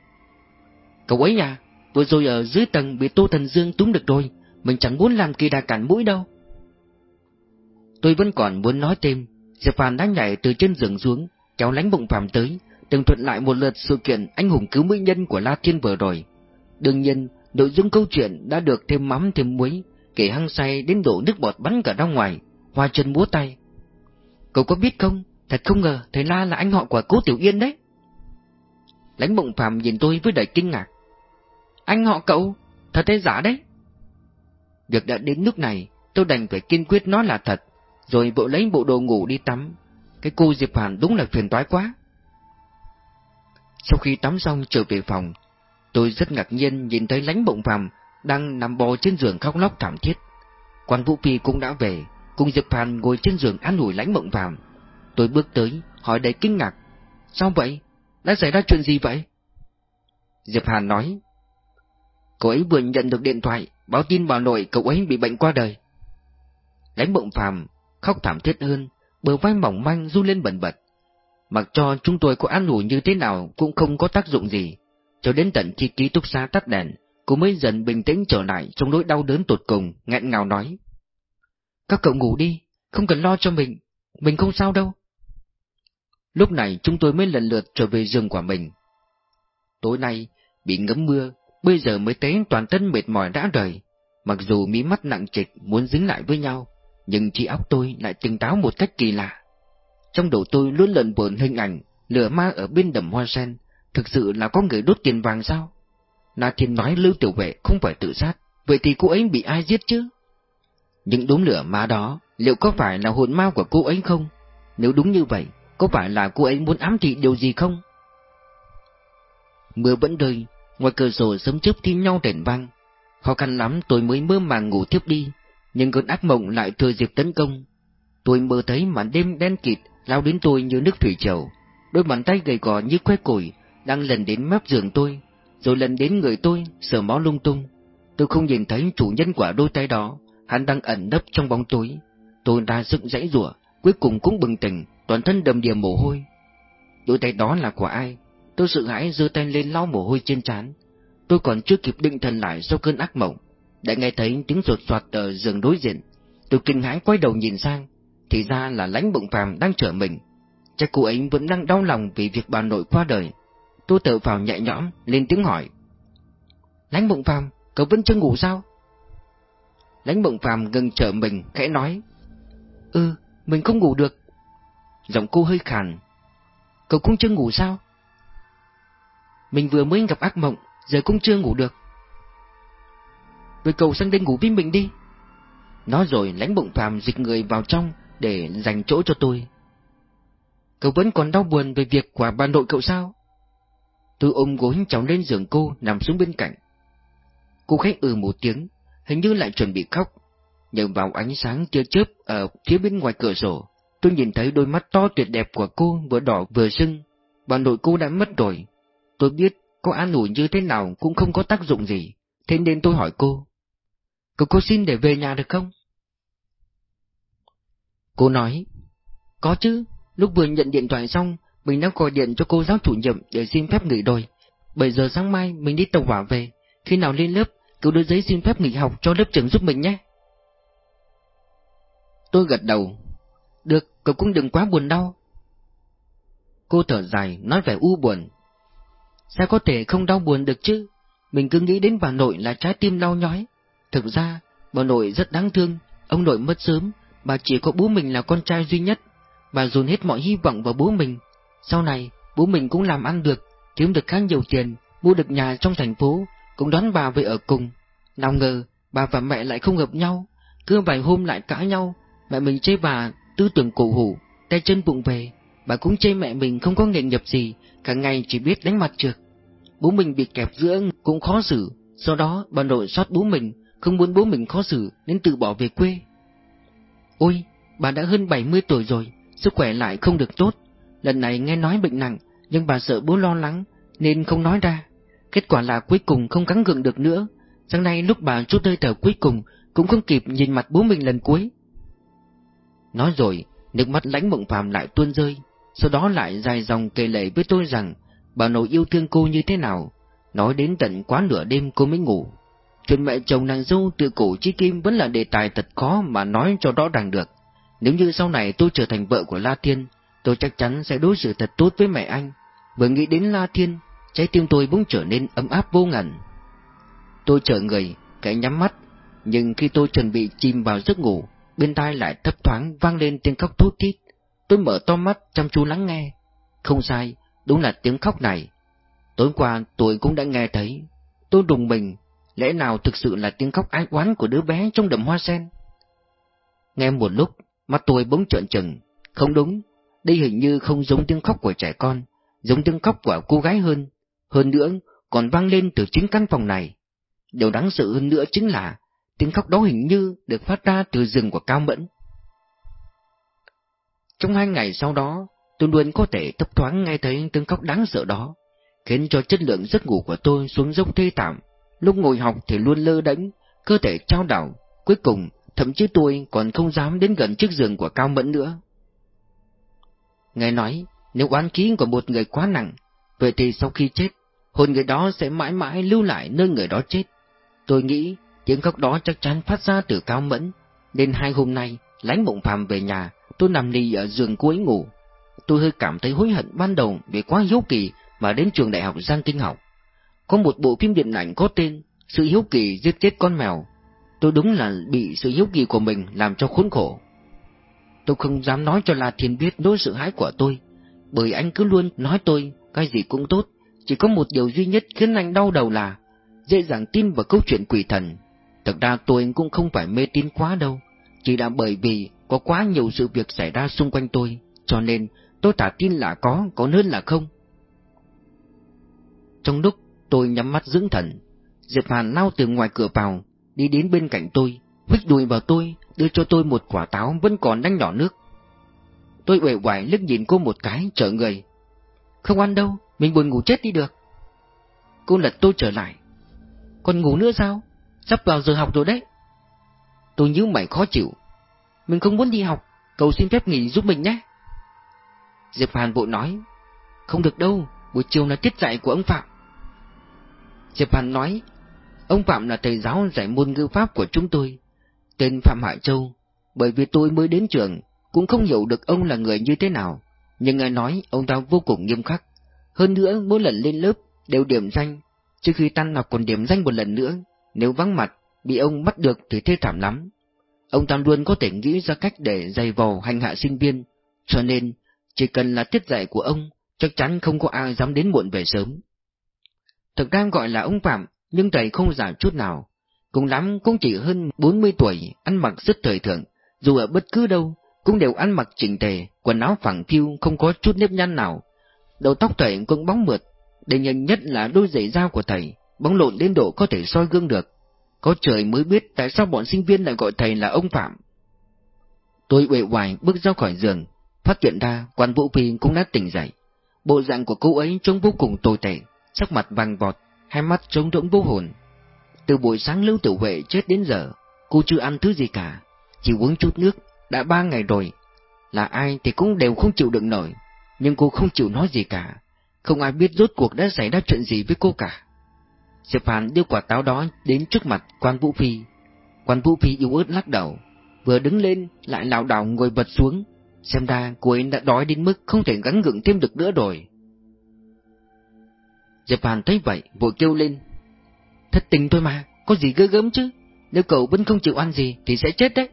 Cậu ấy à, vừa rồi ở dưới tầng bị Tô Thần Dương túm được rồi, mình chẳng muốn làm kỳ đà cản mũi đâu. Tôi vẫn còn muốn nói thêm, Diệp Phàn đang nhảy từ trên giường xuống, kéo lánh bụng phạm tới, tường thuật lại một lượt sự kiện anh hùng cứu mỹ nhân của La Thiên vừa rồi. Đương nhiên, nội dung câu chuyện đã được thêm mắm thêm muối, kể hăng say đến độ nước bọt bắn cả ra ngoài, hoa chân múa tay. Cậu có biết không, thật không ngờ thầy La là anh họ của cố Tiểu Yên đấy. Lãnh bụng phàm nhìn tôi với đầy kinh ngạc. Anh họ cậu, thật hay giả đấy? Việc đã đến nước này, tôi đành phải kiên quyết nói là thật, rồi vội lấy bộ đồ ngủ đi tắm. Cái cô Diệp Hàn đúng là phiền toái quá. Sau khi tắm xong trở về phòng, tôi rất ngạc nhiên nhìn thấy Lãnh bụng phàm đang nằm bò trên giường khóc lóc thảm thiết. Quan Vũ Phi cũng đã về, cùng Diệp Hàn ngồi trên giường an ủi lánh mộng phàm. Tôi bước tới, hỏi đầy kinh ngạc. Sao vậy? Đã xảy ra chuyện gì vậy? Diệp Hàn nói. Cô ấy vừa nhận được điện thoại, báo tin bà nội cậu ấy bị bệnh qua đời. Lãnh mộng phàm, khóc thảm thiết hơn, bờ vai mỏng manh run lên bẩn bật. Mặc cho chúng tôi có an ủi như thế nào cũng không có tác dụng gì. Cho đến tận khi ký túc xá tắt đèn, cô mới dần bình tĩnh trở lại trong nỗi đau đớn tột cùng, nghẹn ngào nói. Các cậu ngủ đi, không cần lo cho mình, mình không sao đâu. Lúc này chúng tôi mới lần lượt trở về giường của mình. Tối nay, bị ngấm mưa, bây giờ mới thấy toàn thân mệt mỏi đã rời. Mặc dù mí mắt nặng trịch muốn dính lại với nhau, nhưng trí óc tôi lại tỉnh táo một cách kỳ lạ. Trong đầu tôi luôn lần vợn hình ảnh lửa ma ở bên đầm hoa sen, thực sự là có người đốt tiền vàng sao? Na Thiên nói Lưu Tiểu Vệ không phải tự sát, vậy thì cô ấy bị ai giết chứ? Những đốm lửa ma đó, liệu có phải là hồn ma của cô ấy không? Nếu đúng như vậy, có phải là cô ấy muốn ám thị điều gì không? Mưa vẫn rơi, ngoài cửa sổ sớm chớp thi nhau rền vang. Khó khăn lắm tôi mới mơ màng ngủ tiếp đi, nhưng cơn ác mộng lại thừa dịp tấn công. Tôi mơ thấy màn đêm đen kịt lao đến tôi như nước thủy triều, đôi bàn tay gầy gò như que củi đang lần đến mép giường tôi, rồi lần đến người tôi, sờ mó lung tung. Tôi không nhìn thấy chủ nhân của đôi tay đó, hắn đang ẩn nấp trong bóng tối. Tôi ra sức dãy rủa, cuối cùng cũng bừng tỉnh, toàn thân đầm đìa mồ hôi. Đôi tay đó là của ai? Tôi sợ hãi giơ tay lên lau mồ hôi trên trán. Tôi còn chưa kịp định thần lại sau cơn ác mộng, đã nghe thấy tiếng rột soạt ở giường đối diện. Tôi kinh hãi quay đầu nhìn sang, thì ra là lãnh bụng phàm đang chở mình. Chắc cô ấy vẫn đang đau lòng vì việc bà nội qua đời. Tôi tự vào nhẹ nhõm, lên tiếng hỏi. Lãnh bụng phàm, cậu vẫn chưa ngủ sao? Lãnh bụng phàm ngừng trở mình, khẽ nói. Ừ, mình không ngủ được. Giọng cô hơi khàn. Cậu cũng chưa ngủ sao? Mình vừa mới gặp ác mộng, giờ cũng chưa ngủ được. Vậy cậu sang đây ngủ với mình đi. Nói rồi lãnh bụng phàm dịch người vào trong để dành chỗ cho tôi. Cậu vẫn còn đau buồn về việc của bà nội cậu sao? Tôi ôm gối cháu lên giường cô nằm xuống bên cạnh. Cô khách ừ một tiếng, hình như lại chuẩn bị khóc. Nhờ vào ánh sáng tia chớp ở phía bên ngoài cửa sổ, tôi nhìn thấy đôi mắt to tuyệt đẹp của cô vừa đỏ vừa sưng. Bà nội cô đã mất rồi. Tôi biết có an ủi như thế nào cũng không có tác dụng gì, thế nên tôi hỏi cô. Cô có xin để về nhà được không? Cô nói, có chứ, lúc vừa nhận điện thoại xong, mình đã gọi điện cho cô giáo chủ nhiệm để xin phép nghỉ rồi. bây giờ sáng mai mình đi tàu hỏa về, khi nào lên lớp, cậu đưa giấy xin phép nghỉ học cho lớp trưởng giúp mình nhé. Tôi gật đầu. Được, cậu cũng đừng quá buồn đau. Cô thở dài, nói vẻ u buồn. Sao có thể không đau buồn được chứ? Mình cứ nghĩ đến bà nội là trái tim đau nhói. Thực ra, bà nội rất đáng thương, ông nội mất sớm, bà chỉ có bố mình là con trai duy nhất. Bà dồn hết mọi hy vọng vào bố mình. Sau này, bố mình cũng làm ăn được, kiếm được khá nhiều tiền, mua được nhà trong thành phố, cũng đón bà về ở cùng. Nào ngờ, bà và mẹ lại không hợp nhau, cứ vài hôm lại cãi nhau, mẹ mình chê bà tư tưởng cổ hủ, tay chân bụng về. Bà cũng chê mẹ mình không có nghề nghiệp gì, cả ngày chỉ biết đánh mặt trượt. Bố mình bị kẹp giữa cũng khó xử, sau đó bà nội xót bố mình, không muốn bố mình khó xử nên tự bỏ về quê. Ôi, bà đã hơn 70 tuổi rồi, sức khỏe lại không được tốt. Lần này nghe nói bệnh nặng, nhưng bà sợ bố lo lắng, nên không nói ra. Kết quả là cuối cùng không gắng gượng được nữa. Sáng nay lúc bà chút hơi thở cuối cùng, cũng không kịp nhìn mặt bố mình lần cuối. Nói rồi, nước mắt lãnh mộng phàm lại tuôn rơi, sau đó lại dài dòng kể lệ với tôi rằng bà nội yêu thương cô như thế nào, nói đến tận quá nửa đêm cô mới ngủ. Chuyện mẹ chồng nàng dâu từ cổ chi kim vẫn là đề tài thật khó mà nói cho rõ ràng được. Nếu như sau này tôi trở thành vợ của La Thiên, tôi chắc chắn sẽ đối xử thật tốt với mẹ anh. Vừa nghĩ đến La Thiên, trái tim tôi bỗng trở nên ấm áp vô ngần. Tôi chờ người, cái nhắm mắt, nhưng khi tôi chuẩn bị chìm vào giấc ngủ, bên tai lại thấp thoáng vang lên tiếng khóc thút thít. Tôi mở to mắt chăm chú lắng nghe. Không sai, đúng là tiếng khóc này. Tối qua tôi cũng đã nghe thấy. Tôi đùng mình, lẽ nào thực sự là tiếng khóc ái oán của đứa bé trong đầm hoa sen? Nghe một lúc, mắt tôi bỗng trợn trừng. Không đúng, đây hình như không giống tiếng khóc của trẻ con, giống tiếng khóc của cô gái hơn. Hơn nữa, còn vang lên từ chính căn phòng này. Điều đáng sợ hơn nữa chính là tiếng khóc đó hình như được phát ra từ rừng của Cao Mẫn. Trong hai ngày sau đó, tôi luôn có thể thấp thoáng nghe thấy tiếng khóc đáng sợ đó, khiến cho chất lượng giấc ngủ của tôi xuống dốc thê thảm. Lúc ngồi học thì luôn lơ đánh, cơ thể trao đảo, cuối cùng thậm chí tôi còn không dám đến gần chiếc giường của Cao Mẫn nữa. Nghe nói, nếu oán khí của một người quá nặng, vậy thì sau khi chết, hồn người đó sẽ mãi mãi lưu lại nơi người đó chết. Tôi nghĩ tiếng khóc đó chắc chắn phát ra từ Cao Mẫn, nên hai hôm nay, lánh bụng phàm về nhà, tôi nằm lì ở giường cuối ngủ. tôi hơi cảm thấy hối hận ban đầu vì quá hiếu kỳ mà đến trường đại học Giang Kinh học. Có một bộ phim điện ảnh có tên Sự hiếu kỳ giết chết con mèo. Tôi đúng là bị sự hiếu kỳ của mình làm cho khốn khổ. Tôi không dám nói cho La Thiên biết nỗi sự hãi của tôi, bởi anh cứ luôn nói tôi cái gì cũng tốt, chỉ có một điều duy nhất khiến anh đau đầu là dễ dàng tin vào câu chuyện quỷ thần. Thật ra tôi cũng không phải mê tín quá đâu, chỉ là bởi vì có quá nhiều sự việc xảy ra xung quanh tôi, cho nên tôi thả tin là có, có hơn là không. Trong lúc tôi nhắm mắt dưỡng thần, Diệp Hàn lao từ ngoài cửa vào, đi đến bên cạnh tôi, vứt đùi vào tôi, đưa cho tôi một quả táo vẫn còn đang nhỏ nước. Tôi uể oải liếc nhìn cô một cái, trở người. Không ăn đâu, mình buồn ngủ chết đi được. Cô lật tôi trở lại. Còn ngủ nữa sao? Sắp vào giờ học rồi đấy. Tôi nhíu mày khó chịu. Mình không muốn đi học, cậu xin phép nghỉ giúp mình nhé. Diệp Hàn vội nói. Không được đâu, buổi chiều là tiết dạy của ông Phạm. Diệp Hàn nói, ông Phạm là thầy giáo dạy môn ngữ pháp của chúng tôi, tên Phạm Hải Châu, bởi vì tôi mới đến trường, cũng không hiểu được ông là người như thế nào, nhưng nghe nói ông ta vô cùng nghiêm khắc. Hơn nữa, mỗi lần lên lớp đều điểm danh, trước khi tan học còn điểm danh một lần nữa, nếu vắng mặt, bị ông bắt được thì thê thảm lắm. Ông ta luôn có thể nghĩ ra cách để dày vò hành hạ sinh viên, cho nên chỉ cần là tiết dạy của ông, chắc chắn không có ai dám đến muộn về sớm. Thực ra gọi là ông Phạm, nhưng thầy không già chút nào. Cùng lắm cũng chỉ hơn 40 tuổi, ăn mặc rất thời thượng, dù ở bất cứ đâu, cũng đều ăn mặc chỉnh tề, quần áo phẳng phiu không có chút nếp nhăn nào. Đầu tóc thầy cũng bóng mượt, để nhận nhất là đôi giày dao của thầy, bóng lộn đến độ có thể soi gương được. Có trời mới biết tại sao bọn sinh viên lại gọi thầy là ông Phạm. Tôi uể oải bước ra khỏi giường, phát hiện ra quan vũ phi cũng đã tỉnh dậy. Bộ dạng của cô ấy trông vô cùng tồi tệ, sắc mặt vàng vọt, hai mắt trống rỗng vô hồn. Từ buổi sáng Lưu Tiểu Huệ chết đến giờ, cô chưa ăn thứ gì cả, chỉ uống chút nước, đã ba ngày rồi. Là ai thì cũng đều không chịu đựng nổi, nhưng cô không chịu nói gì cả, không ai biết rốt cuộc đã xảy ra chuyện gì với cô cả. Diệp Hàn đưa quả táo đó đến trước mặt quan Vũ Phi. Quan Vũ Phi yếu ớt lắc đầu, vừa đứng lên lại lảo đảo ngồi bật xuống, xem ra cô ấy đã đói đến mức không thể gắn gượng thêm được nữa rồi. Diệp Hàn thấy vậy, vội kêu lên. Thất tình thôi mà, có gì ghê gớm chứ, nếu cậu vẫn không chịu ăn gì thì sẽ chết đấy.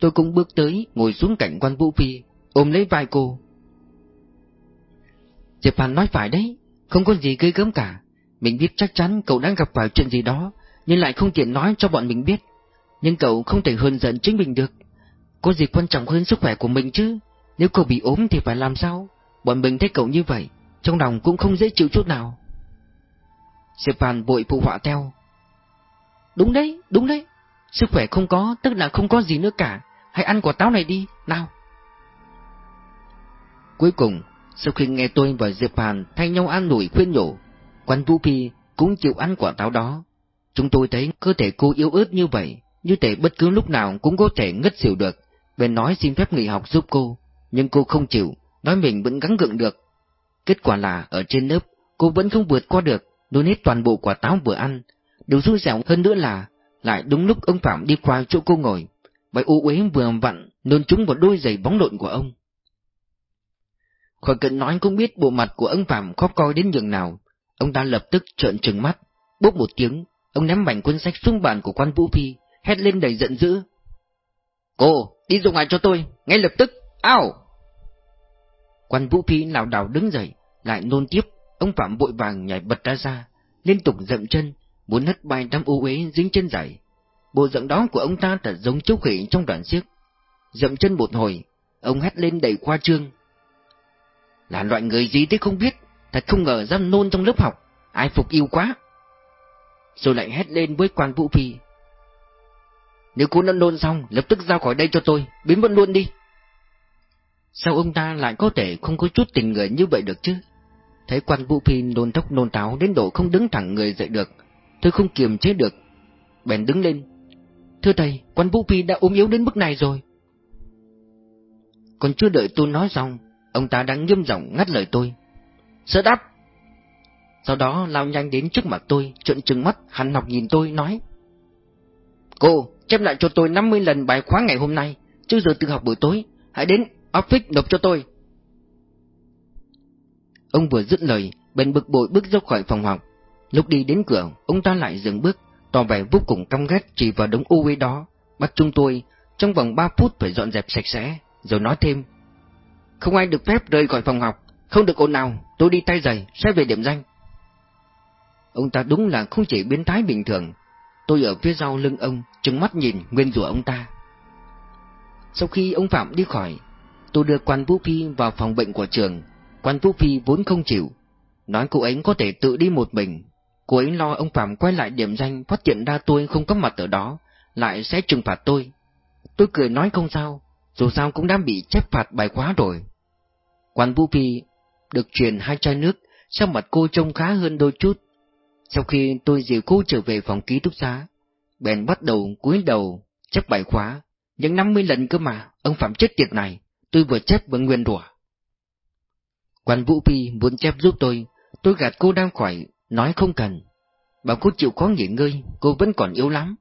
Tôi cũng bước tới, ngồi xuống cạnh quan Vũ Phi, ôm lấy vai cô. Diệp Hàn nói phải đấy, không có gì gây gớm cả. Mình biết chắc chắn cậu đang gặp phải chuyện gì đó, nhưng lại không tiện nói cho bọn mình biết. Nhưng cậu không thể hơn giận chính mình được. Có gì quan trọng hơn sức khỏe của mình chứ? Nếu cậu bị ốm thì phải làm sao? Bọn mình thấy cậu như vậy, trong lòng cũng không dễ chịu chút nào. Diệp Hàn vội phụ họa theo. Đúng đấy, đúng đấy. Sức khỏe không có, tức là không có gì nữa cả. Hãy ăn quả táo này đi, nào. Cuối cùng, sau khi nghe tôi và Diệp Hàn thay nhau an nổi khuyên nhủ, quan Vũ Phi cũng chịu ăn quả táo đó. Chúng tôi thấy cơ thể cô yếu ớt như vậy, như thể bất cứ lúc nào cũng có thể ngất xỉu được, bèn nói xin phép nghỉ học giúp cô, nhưng cô không chịu, nói mình vẫn gắng gượng được. Kết quả là ở trên lớp, cô vẫn không vượt qua được, nôn hết toàn bộ quả táo vừa ăn. Điều xui xẻo hơn nữa là, lại đúng lúc ông Phạm đi qua chỗ cô ngồi, vậy ô uế vừa vặn nôn trúng vào đôi giày bóng lộn của ông. Khỏi cần nói cũng biết bộ mặt của ông Phạm khó coi đến nhường nào, ông ta lập tức trợn trừng mắt, bốp một tiếng, ông ném mảnh cuốn sách xuống bàn của quan Vũ Phi, hét lên đầy giận dữ. Cô, đi ra ngoài cho tôi, ngay lập tức, ao! Quan Vũ Phi lảo đảo đứng dậy, lại nôn tiếp, ông Phạm bội vàng nhảy bật ra ra, liên tục dậm chân, muốn hất bay đám u uế dính chân giày. Bộ dạng đó của ông ta thật giống chú khỉ trong đoàn xiếc. Dậm chân một hồi, ông hét lên đầy khoa trương. Là loại người gì thế không biết, thật không ngờ dám nôn trong lớp học, ai phục yêu quá. Rồi lại hét lên với quan Vũ Phi. Nếu cô đã nôn xong, lập tức ra khỏi đây cho tôi, biến mất luôn đi. Sao ông ta lại có thể không có chút tình người như vậy được chứ? Thấy quan Vũ Phi nôn thốc nôn táo đến độ không đứng thẳng người dậy được, tôi không kiềm chế được. Bèn đứng lên. Thưa thầy, quan Vũ Phi đã ốm yếu đến mức này rồi. Còn chưa đợi tôi nói xong, ông ta đang nghiêm giọng ngắt lời tôi. Sợ đáp! Sau đó lao nhanh đến trước mặt tôi, trợn trừng mắt, hắn học nhìn tôi, nói. Cô, chép lại cho tôi 50 lần bài khóa ngày hôm nay, chứ giờ tự học buổi tối, hãy đến office nộp cho tôi, Ông vừa dứt lời, bèn bực bội bước ra khỏi phòng học. Lúc đi đến cửa, ông ta lại dừng bước, tỏ vẻ vô cùng căm ghét chỉ vào đống ô ấy đó, bắt chúng tôi trong vòng 3 phút phải dọn dẹp sạch sẽ, rồi nói thêm. Không ai được phép rời khỏi phòng học, không được ồn nào, tôi đi tay giày, sẽ về điểm danh. Ông ta đúng là không chỉ biến thái bình thường, tôi ở phía sau lưng ông, trừng mắt nhìn, nguyên rủa ông ta. Sau khi ông Phạm đi khỏi, tôi đưa quan Vũ Phi vào phòng bệnh của trường, quan Vũ Phi vốn không chịu, nói cô ấy có thể tự đi một mình. Cô ấy lo ông Phạm quay lại điểm danh phát hiện ra tôi không có mặt ở đó, lại sẽ trừng phạt tôi. Tôi cười nói không sao, dù sao cũng đã bị chép phạt bài khóa rồi. Quan Vũ Phi được truyền hai chai nước, sắc mặt cô trông khá hơn đôi chút. Sau khi tôi dìu cô trở về phòng ký túc xá, bèn bắt đầu cúi đầu chép bài khóa, những 50 lần cơ mà, ông Phạm chết tiệt này, tôi vừa chép vừa nguyên rủa. Quan Vũ Phi muốn chép giúp tôi, tôi gạt cô đang khỏi, nói không cần. Bảo cô chịu khó nghỉ ngơi, cô vẫn còn yếu lắm.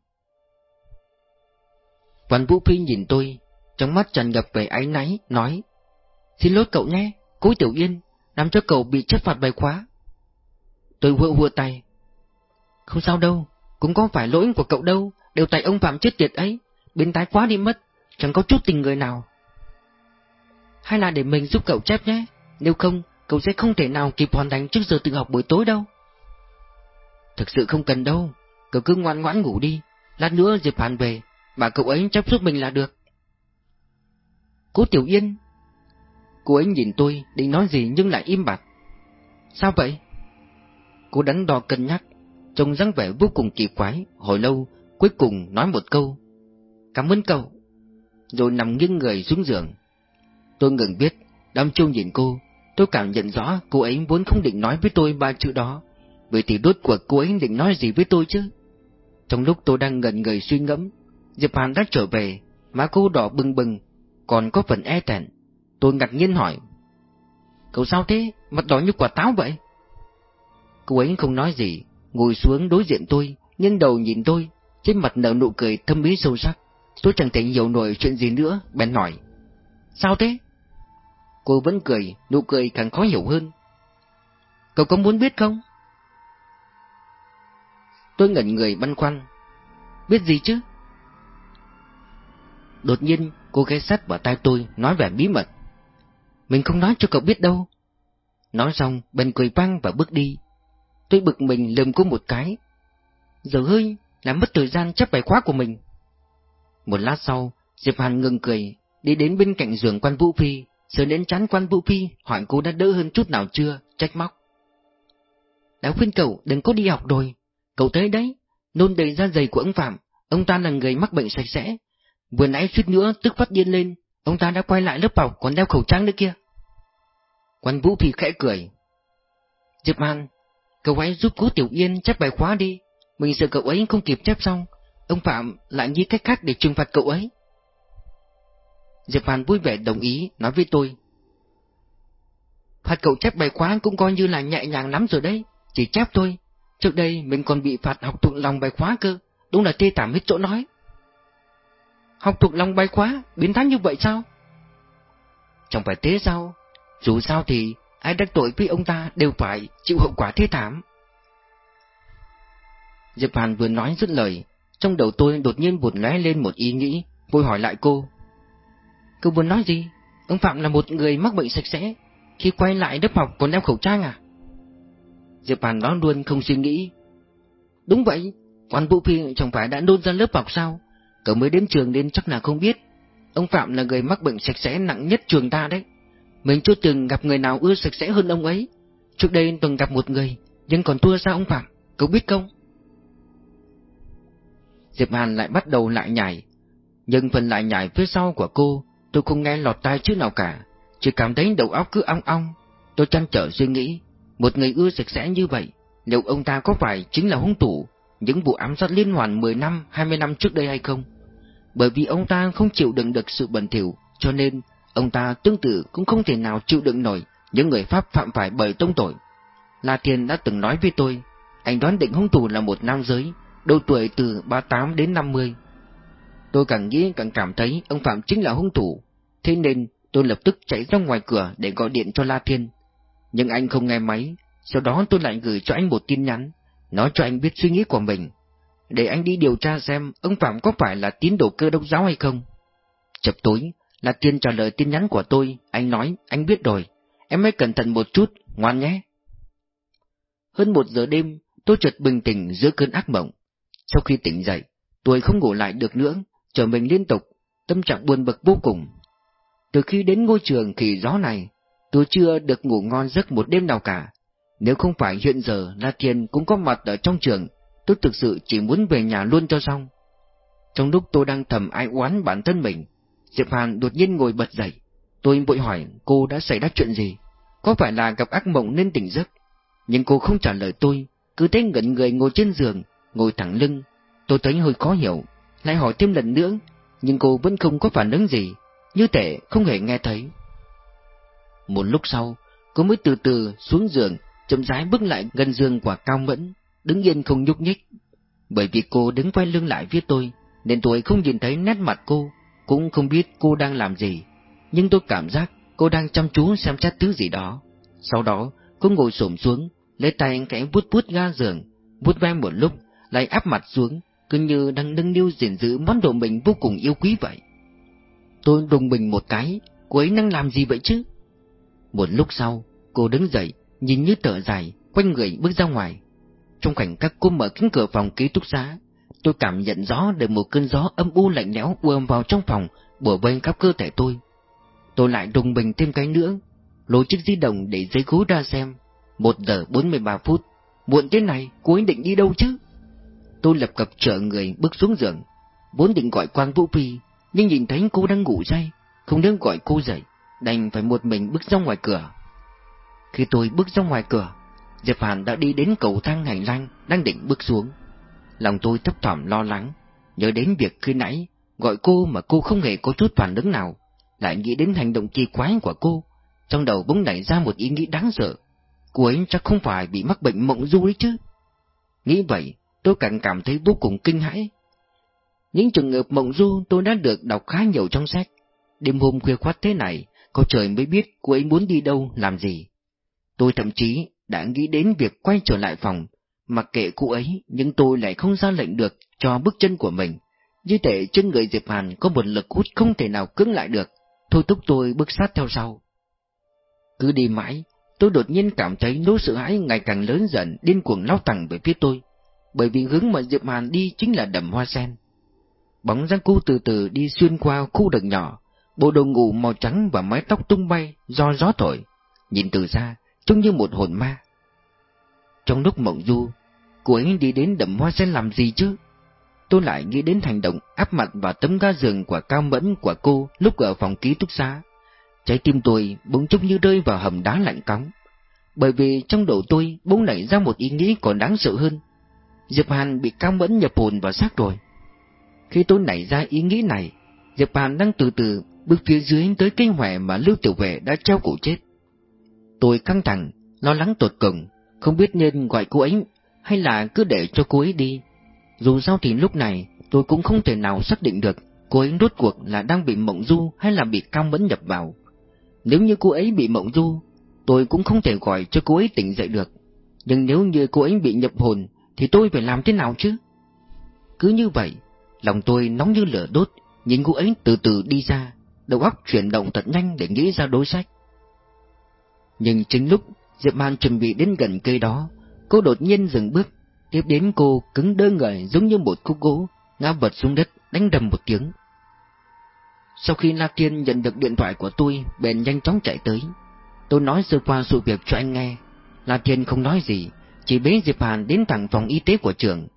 Quan Vũ Phi nhìn tôi, trong mắt tràn ngập về áy náy, nói Xin lỗi cậu nhé, cố Tiểu Yên, làm cho cậu bị chất phạt bài khóa. Tôi vừa vừa tay. Không sao đâu, cũng không phải lỗi của cậu đâu, đều tại ông Phạm chết tiệt ấy, biến tái quá đi mất, chẳng có chút tình người nào. Hay là để mình giúp cậu chép nhé, nếu không, cậu sẽ không thể nào kịp hoàn thành trước giờ tự học buổi tối đâu. Thực sự không cần đâu, cậu cứ ngoan ngoãn ngủ đi, lát nữa Diệp Hàn về, bà cậu ấy chép giúp mình là được. Cố Tiểu Yên Cô ấy nhìn tôi định nói gì nhưng lại im bặt. Sao vậy? Cô đánh đo cân nhắc, trông dáng vẻ vô cùng kỳ quái, hồi lâu, cuối cùng nói một câu. Cảm ơn cậu. Rồi nằm nghiêng người xuống giường. Tôi ngừng biết, đăm chung nhìn cô, tôi cảm nhận rõ cô ấy vốn không định nói với tôi ba chữ đó. Vậy thì đốt cuộc cô ấy định nói gì với tôi chứ? Trong lúc tôi đang ngần người suy ngẫm, Diệp Hàn đã trở về, má cô đỏ bừng bừng, còn có phần e thẹn, Tôi ngạc nhiên hỏi. Cậu sao thế? Mặt đỏ như quả táo vậy? Cô ấy không nói gì, ngồi xuống đối diện tôi, nghiêng đầu nhìn tôi, trên mặt nở nụ cười thâm ý sâu sắc. Tôi chẳng thể hiểu nổi chuyện gì nữa, bèn hỏi. Sao thế? Cô vẫn cười, nụ cười càng khó hiểu hơn. Cậu có muốn biết không? Tôi ngẩn người băn khoăn. Biết gì chứ? Đột nhiên, cô gái sát vào tay tôi, nói vẻ bí mật. Mình không nói cho cậu biết đâu. Nói xong, bên cười băng và bước đi. Tôi bực mình lườm cô một cái. Giờ hơi, làm mất thời gian chấp bài khóa của mình. Một lát sau, Diệp Hàn ngừng cười, đi đến bên cạnh giường quan Vũ Phi, sờ đến chán quan Vũ Phi, hỏi cô đã đỡ hơn chút nào chưa, trách móc. Đã khuyên cậu đừng có đi học rồi, cậu thấy đấy, nôn đầy da dày của ông Phạm, ông ta là người mắc bệnh sạch sẽ. Vừa nãy suýt nữa tức phát điên lên, ông ta đã quay lại lớp học còn đeo khẩu trang nữa kia. Quan Vũ thì khẽ cười. Diệp Man, cậu ấy giúp cố Tiểu Yên chép bài khóa đi, mình sợ cậu ấy không kịp chép xong, ông Phạm lại nghĩ cách khác để trừng phạt cậu ấy. Diệp Man vui vẻ đồng ý, nói với tôi. Phạt cậu chép bài khóa cũng coi như là nhẹ nhàng lắm rồi đấy, chỉ chép thôi. Trước đây mình còn bị phạt học thuộc lòng bài khóa cơ, đúng là tê tảm hết chỗ nói. Học thuộc lòng bay quá biến thái như vậy sao? Chẳng phải thế sao? Dù sao thì ai đắc tội với ông ta đều phải chịu hậu quả thế thảm. Diệp Hàn vừa nói dứt lời, trong đầu tôi đột nhiên vụt lóe lên một ý nghĩ, vội hỏi lại cô. Cô muốn nói gì? Ông Phạm là một người mắc bệnh sạch sẽ, khi quay lại lớp học còn đeo khẩu trang à? Diệp Hàn nói luôn không suy nghĩ. Đúng vậy, quan Vũ Phi chẳng phải đã nôn ra lớp học sao? Cậu mới đến trường nên chắc là không biết. Ông Phạm là người mắc bệnh sạch sẽ nặng nhất trường ta đấy. Mình chưa từng gặp người nào ưa sạch sẽ hơn ông ấy. Trước đây từng gặp một người, nhưng còn thua xa ông Phạm, cậu biết không? Diệp Hàn lại bắt đầu lại nhảy. Nhưng phần lại nhảy phía sau của cô, tôi không nghe lọt tai chữ nào cả, chỉ cảm thấy đầu óc cứ ong ong. Tôi chăn trở suy nghĩ, một người ưa sạch sẽ như vậy, liệu ông ta có phải chính là hung thủ, những vụ ám sát liên hoàn 10 năm, 20 năm trước đây hay không? Bởi vì ông ta không chịu đựng được sự bẩn thỉu, cho nên ông ta tương tự cũng không thể nào chịu đựng nổi những người Pháp phạm phải bởi tông tội. La Thiên đã từng nói với tôi, anh đoán định hung thủ là một nam giới, độ tuổi từ 38 đến 50. Tôi càng nghĩ càng cảm thấy ông Phạm chính là hung thủ, thế nên tôi lập tức chạy ra ngoài cửa để gọi điện cho La Thiên. nhưng anh không nghe máy, sau đó tôi lại gửi cho anh một tin nhắn, nói cho anh biết suy nghĩ của mình, để anh đi điều tra xem ông Phạm có phải là tín đồ cơ đốc giáo hay không. Chập tối, là Tiên trả lời tin nhắn của tôi, anh nói, anh biết rồi, em hãy cẩn thận một chút, ngoan nhé. Hơn một giờ đêm, tôi chợt bình tĩnh giữa cơn ác mộng. Sau khi tỉnh dậy, tôi không ngủ lại được nữa, trở mình liên tục, tâm trạng buồn bực vô cùng. Từ khi đến ngôi trường kỳ gió này, tôi chưa được ngủ ngon giấc một đêm nào cả. Nếu không phải hiện giờ La Thiên cũng có mặt ở trong trường, tôi thực sự chỉ muốn về nhà luôn cho xong. Trong lúc tôi đang thầm ai oán bản thân mình, Diệp Hàn đột nhiên ngồi bật dậy. Tôi vội hỏi cô đã xảy ra chuyện gì? Có phải là gặp ác mộng nên tỉnh giấc? Nhưng cô không trả lời tôi, cứ thế ngẩn người ngồi trên giường, ngồi thẳng lưng. Tôi thấy hơi khó hiểu, lại hỏi thêm lần nữa, nhưng cô vẫn không có phản ứng gì, như thể không hề nghe thấy. Một lúc sau, cô mới từ từ xuống giường, chậm rãi bước lại gần giường quả Cao Mẫn, đứng yên không nhúc nhích. Bởi vì cô đứng quay lưng lại với tôi, nên tôi không nhìn thấy nét mặt cô, cũng không biết cô đang làm gì. Nhưng tôi cảm giác cô đang chăm chú xem xét thứ gì đó. Sau đó, cô ngồi xổm xuống, lấy tay cái bút bút ga giường, bút ve một lúc, lại áp mặt xuống, cứ như đang nâng niu gìn giữ món đồ mình vô cùng yêu quý vậy. Tôi đùng mình một cái, cô ấy đang làm gì vậy chứ? Một lúc sau, cô đứng dậy, nhìn như tờ dài, quanh người bước ra ngoài. Trong khoảnh khắc cô mở cánh cửa phòng ký túc xá, tôi cảm nhận rõ được một cơn gió âm u lạnh lẽo ùa vào trong phòng, bủa vây khắp cơ thể tôi. Tôi lại đùng bình thêm cái nữa, lôi chiếc di động để giấy gối ra xem. Một giờ bốn mươi ba phút, muộn thế này, cô ấy định đi đâu chứ? Tôi lập cập trở người bước xuống giường, vốn định gọi Quang Vũ Phi, nhưng nhìn thấy cô đang ngủ say, không nên gọi cô dậy, đành phải một mình bước ra ngoài cửa. Khi tôi bước ra ngoài cửa, Diệp Hàn đã đi đến cầu thang hành lang, đang định bước xuống. Lòng tôi thấp thỏm lo lắng, nhớ đến việc khi nãy gọi cô mà cô không hề có chút phản ứng nào, lại nghĩ đến hành động kỳ quái của cô, trong đầu bỗng nảy ra một ý nghĩ đáng sợ. Cô ấy chắc không phải bị mắc bệnh mộng du đấy chứ. Nghĩ vậy, tôi càng cảm thấy vô cùng kinh hãi. Những trường hợp mộng du tôi đã được đọc khá nhiều trong sách. Đêm hôm khuya khoát thế này, có trời mới biết cô ấy muốn đi đâu, làm gì. Tôi thậm chí đã nghĩ đến việc quay trở lại phòng, mặc kệ cô ấy, nhưng tôi lại không ra lệnh được cho bước chân của mình. Như thể chân người Diệp Hàn có một lực hút không thể nào cứng lại được, thôi thúc tôi bước sát theo sau. Cứ đi mãi, tôi đột nhiên cảm thấy nỗi sợ hãi ngày càng lớn dần, điên cuồng lao thẳng về phía tôi, bởi vì hướng mà Diệp Hàn đi chính là đầm hoa sen. Bóng dáng cô từ từ đi xuyên qua khu rừng nhỏ, bộ đồ ngủ màu trắng và mái tóc tung bay do gió thổi, nhìn từ xa trông như một hồn ma. Trong lúc mộng du, cô ấy đi đến đầm hoa sen làm gì chứ? Tôi lại nghĩ đến hành động áp mặt vào tấm ga giường của cao mẫn của cô lúc ở phòng ký túc xá. Trái tim tôi bỗng chốc như rơi vào hầm đá lạnh cóng. Bởi vì trong đầu tôi bỗng nảy ra một ý nghĩ còn đáng sợ hơn. Diệp Hàn bị cao mẫn nhập hồn vào xác rồi. Khi tôi nảy ra ý nghĩ này, Diệp Hàn đang từ từ bước phía dưới tới kinh hòe mà Lưu Tiểu Vệ đã treo cổ chết. Tôi căng thẳng, lo lắng tột cùng, không biết nên gọi cô ấy hay là cứ để cho cô ấy đi. Dù sao thì lúc này tôi cũng không thể nào xác định được cô ấy rốt cuộc là đang bị mộng du hay là bị cam mẫn nhập vào. Nếu như cô ấy bị mộng du, tôi cũng không thể gọi cho cô ấy tỉnh dậy được. Nhưng nếu như cô ấy bị nhập hồn, thì tôi phải làm thế nào chứ? Cứ như vậy, lòng tôi nóng như lửa đốt, nhìn cô ấy từ từ đi ra, đầu óc chuyển động thật nhanh để nghĩ ra đối sách. Nhưng chính lúc Diệp Man chuẩn bị đến gần cây đó, cô đột nhiên dừng bước, tiếp đến cô cứng đơ người giống như một khúc gỗ, ngã vật xuống đất, đánh đầm một tiếng. Sau khi La Thiên nhận được điện thoại của tôi, bèn nhanh chóng chạy tới. Tôi nói sơ qua sự việc cho anh nghe. La Thiên không nói gì, chỉ bế Diệp Hàn đến thẳng phòng y tế của trường.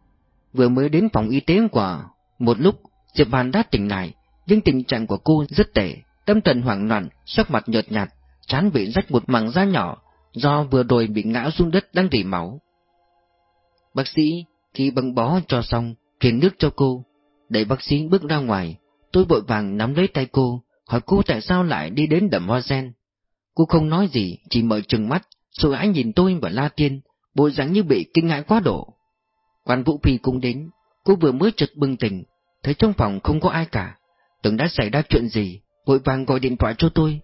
Vừa mới đến phòng y tế của một lúc, Diệp Hàn đã tỉnh lại, nhưng tình trạng của cô rất tệ, tâm thần hoảng loạn, sắc mặt nhợt nhạt, chán bị rách một mảng da nhỏ, do vừa rồi bị ngã xuống đất đang rỉ máu. Bác sĩ khi băng bó cho xong, truyền nước cho cô, đẩy bác sĩ bước ra ngoài, tôi vội vàng nắm lấy tay cô, hỏi cô tại sao lại đi đến đầm hoa sen. Cô không nói gì, chỉ mở trừng mắt, sợ hãi nhìn tôi và La Tiên, bộ dáng như bị kinh ngại quá độ. Quan Vũ Phi cũng đến, cô vừa mới chợt bừng tỉnh, thấy trong phòng không có ai cả, tưởng đã xảy ra chuyện gì, vội vàng gọi điện thoại cho tôi.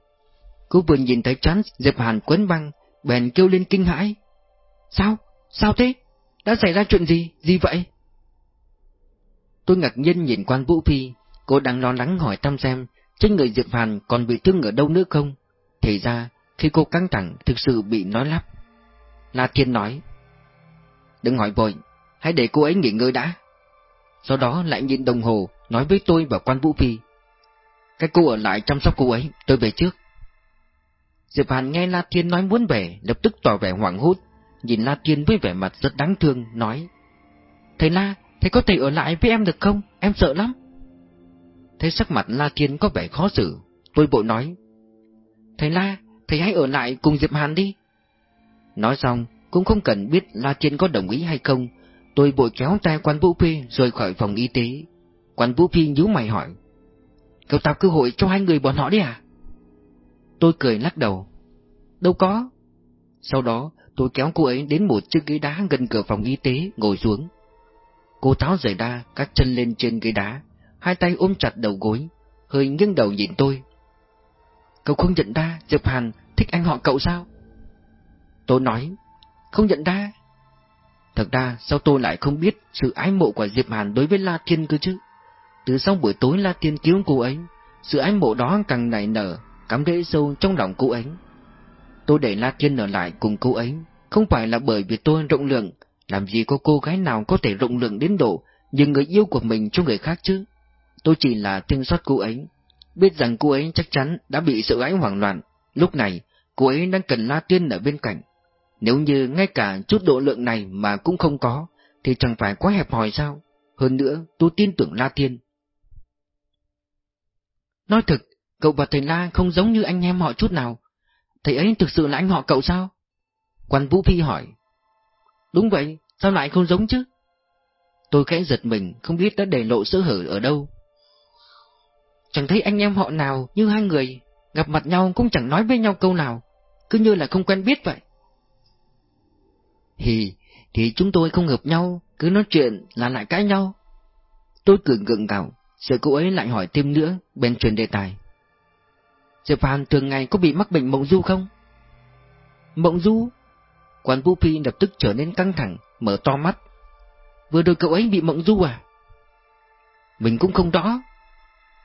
Cô vừa nhìn thấy chán Diệp Hàn quấn băng, bèn kêu lên kinh hãi. Sao? Sao thế? Đã xảy ra chuyện gì? Gì vậy? Tôi ngạc nhiên nhìn quan Vũ Phi, cô đang lo lắng hỏi thăm xem trên người Diệp Hàn còn bị thương ở đâu nữa không? Thì ra, khi cô căng thẳng thực sự bị nói lắp. La Thiên nói, Đừng hỏi vội, hãy để cô ấy nghỉ ngơi đã. Sau đó lại nhìn đồng hồ, nói với tôi và quan Vũ Phi. Các cô ở lại chăm sóc cô ấy, tôi về trước. Diệp Hàn nghe La Thiên nói muốn về, lập tức tỏ vẻ hoảng hốt, nhìn La Thiên với vẻ mặt rất đáng thương, nói. Thầy La, thầy có thể ở lại với em được không? Em sợ lắm. Thấy sắc mặt La Thiên có vẻ khó xử, tôi bộ nói. Thầy La, thầy hãy ở lại cùng Diệp Hàn đi. Nói xong, cũng không cần biết La Thiên có đồng ý hay không, tôi bội kéo tay quan Vũ Phi rời khỏi phòng y tế. Quan Vũ Phi nhíu mày hỏi. Cậu tạo cơ hội cho hai người bọn họ đi à? Tôi cười lắc đầu. Đâu có. Sau đó, tôi kéo cô ấy đến một chiếc ghế đá gần cửa phòng y tế, ngồi xuống. Cô tháo giày đa, các chân lên trên ghế đá, hai tay ôm chặt đầu gối, hơi nghiêng đầu nhìn tôi. Cậu không nhận ra Diệp Hàn thích anh họ cậu sao? Tôi nói, không nhận ra. Thật ra sao tôi lại không biết sự ái mộ của Diệp Hàn đối với La Thiên cơ chứ? Từ sau buổi tối La Thiên cứu cô ấy, sự ái mộ đó càng nảy nở, cắm rễ sâu trong lòng cô ấy. Tôi để La Thiên ở lại cùng cô ấy, không phải là bởi vì tôi rộng lượng, làm gì có cô gái nào có thể rộng lượng đến độ dừng người yêu của mình cho người khác chứ. Tôi chỉ là thương xót cô ấy, biết rằng cô ấy chắc chắn đã bị sự ái hoảng loạn, lúc này cô ấy đang cần La Thiên ở bên cạnh. Nếu như ngay cả chút độ lượng này mà cũng không có, thì chẳng phải quá hẹp hòi sao? Hơn nữa, tôi tin tưởng La Thiên. Nói thật cậu và thầy La không giống như anh em họ chút nào. Thầy ấy thực sự là anh họ cậu sao? Quan Vũ Phi hỏi. Đúng vậy, sao lại không giống chứ? Tôi khẽ giật mình, không biết đã để lộ sơ hở ở đâu. Chẳng thấy anh em họ nào như hai người, gặp mặt nhau cũng chẳng nói với nhau câu nào, cứ như là không quen biết vậy. Hì, thì chúng tôi không hợp nhau, cứ nói chuyện là lại cãi nhau. Tôi cười gượng gạo, sợ cô ấy lại hỏi thêm nữa, bên truyền đề tài. Diệp Hàn thường ngày có bị mắc bệnh mộng du không? Mộng du? Quan Vũ Phi lập tức trở nên căng thẳng, mở to mắt. Vừa rồi cậu ấy bị mộng du à? Mình cũng không rõ.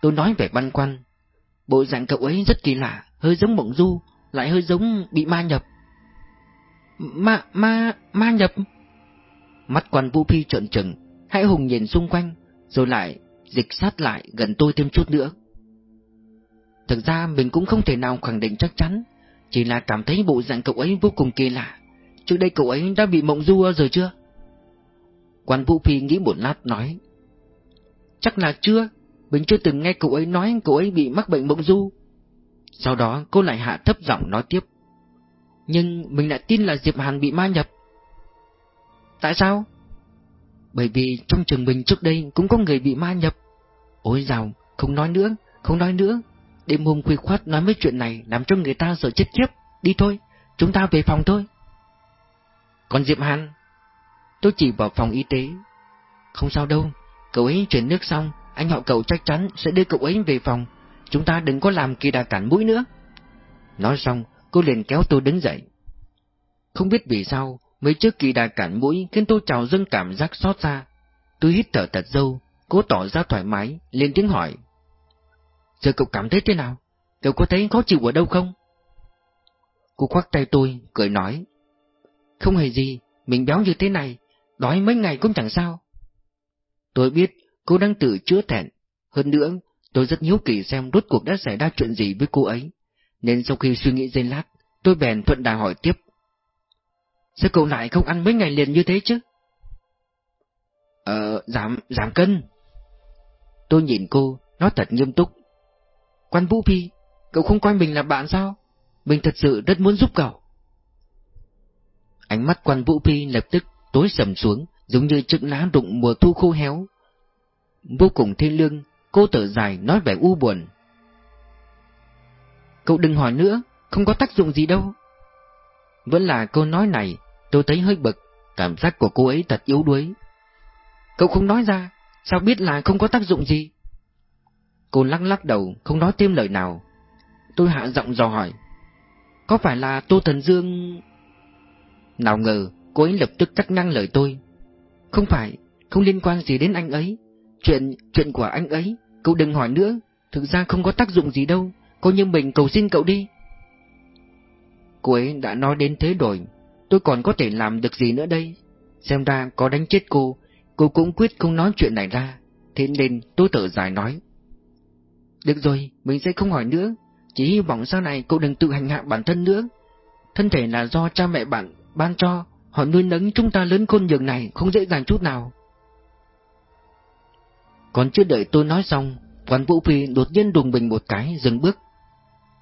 Tôi nói về băn khoăn. Bộ dạng cậu ấy rất kỳ lạ, hơi giống mộng du, lại hơi giống bị ma nhập. Ma, ma, ma nhập? Mắt quan Vũ Phi trợn trừng, hãy hùng nhìn xung quanh, rồi lại dịch sát lại gần tôi thêm chút nữa. Thực ra mình cũng không thể nào khẳng định chắc chắn, chỉ là cảm thấy bộ dạng cậu ấy vô cùng kỳ lạ. Trước đây cậu ấy đã bị mộng du rồi chưa? Quan Vũ Phi nghĩ một lát nói. Chắc là chưa, mình chưa từng nghe cậu ấy nói cậu ấy bị mắc bệnh mộng du. Sau đó cô lại hạ thấp giọng nói tiếp. Nhưng mình lại tin là Diệp Hàn bị ma nhập. Tại sao? Bởi vì trong trường mình trước đây cũng có người bị ma nhập. Ôi dào, không nói nữa, không nói nữa. Đêm hôm khuya khoát nói mấy chuyện này làm cho người ta sợ chết khiếp. Đi thôi, chúng ta về phòng thôi. Còn Diệp Hàn? Tôi chỉ vào phòng y tế. Không sao đâu, cậu ấy chuyển nước xong, anh họ cậu chắc chắn sẽ đưa cậu ấy về phòng. Chúng ta đừng có làm kỳ đà cản mũi nữa. Nói xong, cô liền kéo tôi đứng dậy. Không biết vì sao, mấy chiếc kỳ đà cản mũi khiến tôi trào dâng cảm giác xót xa. Tôi hít thở thật dâu, cố tỏ ra thoải mái, lên tiếng hỏi. Giờ cậu cảm thấy thế nào? Cậu có thấy khó chịu ở đâu không? Cô khoác tay tôi, cười nói. Không hề gì, mình béo như thế này, đói mấy ngày cũng chẳng sao. Tôi biết cô đang tự chữa thẹn. Hơn nữa, tôi rất hiếu kỳ xem rốt cuộc đã xảy ra chuyện gì với cô ấy. Nên sau khi suy nghĩ giây lát, tôi bèn thuận đà hỏi tiếp. Sao cậu lại không ăn mấy ngày liền như thế chứ? Ờ, giảm, giảm cân. Tôi nhìn cô, nói thật nghiêm túc. Quan Vũ Phi, cậu không coi mình là bạn sao? Mình thật sự rất muốn giúp cậu. Ánh mắt quan Vũ Phi lập tức tối sầm xuống, giống như chiếc lá rụng mùa thu khô héo. Vô cùng thiên lương, cô thở dài nói vẻ u buồn. Cậu đừng hỏi nữa, không có tác dụng gì đâu. Vẫn là câu nói này, tôi thấy hơi bực, cảm giác của cô ấy thật yếu đuối. Cậu không nói ra, sao biết là không có tác dụng gì? Cô lắc lắc đầu, không nói thêm lời nào. Tôi hạ giọng dò hỏi. Có phải là Tô Thần Dương... Nào ngờ, cô ấy lập tức cắt ngang lời tôi. Không phải, không liên quan gì đến anh ấy. Chuyện, chuyện của anh ấy, cậu đừng hỏi nữa, thực ra không có tác dụng gì đâu, coi như mình cầu xin cậu đi. Cô ấy đã nói đến thế rồi, tôi còn có thể làm được gì nữa đây? Xem ra có đánh chết cô, cô cũng quyết không nói chuyện này ra, thế nên tôi thở dài nói. Được rồi, mình sẽ không hỏi nữa, chỉ hy vọng sau này cậu đừng tự hành hạ bản thân nữa. Thân thể là do cha mẹ bạn ban cho, họ nuôi nấng chúng ta lớn khôn nhường này không dễ dàng chút nào. Còn chưa đợi tôi nói xong, quan Vũ Phi đột nhiên đùng bình một cái, dừng bước.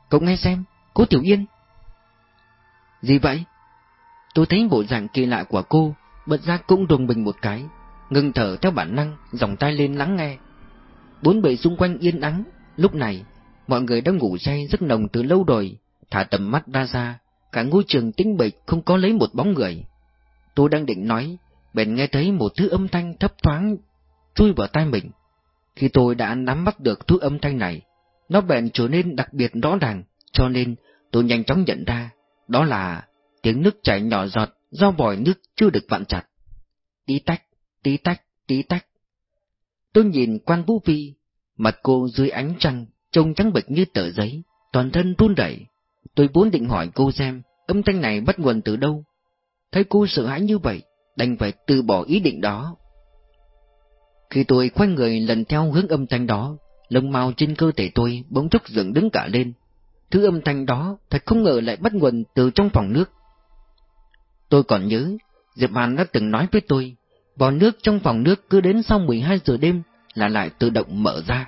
Cậu nghe xem, cố Tiểu Yên. Gì vậy? Tôi thấy bộ dạng kỳ lạ của cô, bật ra cũng đùng bình một cái, ngừng thở theo bản năng, dòng tay lên lắng nghe. Bốn bề xung quanh yên ắng, lúc này, mọi người đã ngủ say rất nồng từ lâu rồi, thả tầm mắt ra ra, cả ngôi trường tĩnh bịch không có lấy một bóng người. Tôi đang định nói, bèn nghe thấy một thứ âm thanh thấp thoáng chui vào tai mình. Khi tôi đã nắm bắt được thứ âm thanh này, nó bèn trở nên đặc biệt rõ ràng, cho nên tôi nhanh chóng nhận ra, đó là tiếng nước chảy nhỏ giọt do vòi nước chưa được vặn chặt. Tí tách, tí tách, tí tách. Tôi nhìn quan vũ vi, mặt cô dưới ánh trăng, trông trắng bệch như tờ giấy, toàn thân run rẩy. Tôi vốn định hỏi cô xem âm thanh này bắt nguồn từ đâu. Thấy cô sợ hãi như vậy, đành phải từ bỏ ý định đó. Khi tôi quay người lần theo hướng âm thanh đó, lông mao trên cơ thể tôi bỗng chốc dựng đứng cả lên. Thứ âm thanh đó thật không ngờ lại bắt nguồn từ trong phòng nước. Tôi còn nhớ, Diệp Hàn đã từng nói với tôi, vò nước trong phòng nước cứ đến sau 12 giờ đêm là lại tự động mở ra.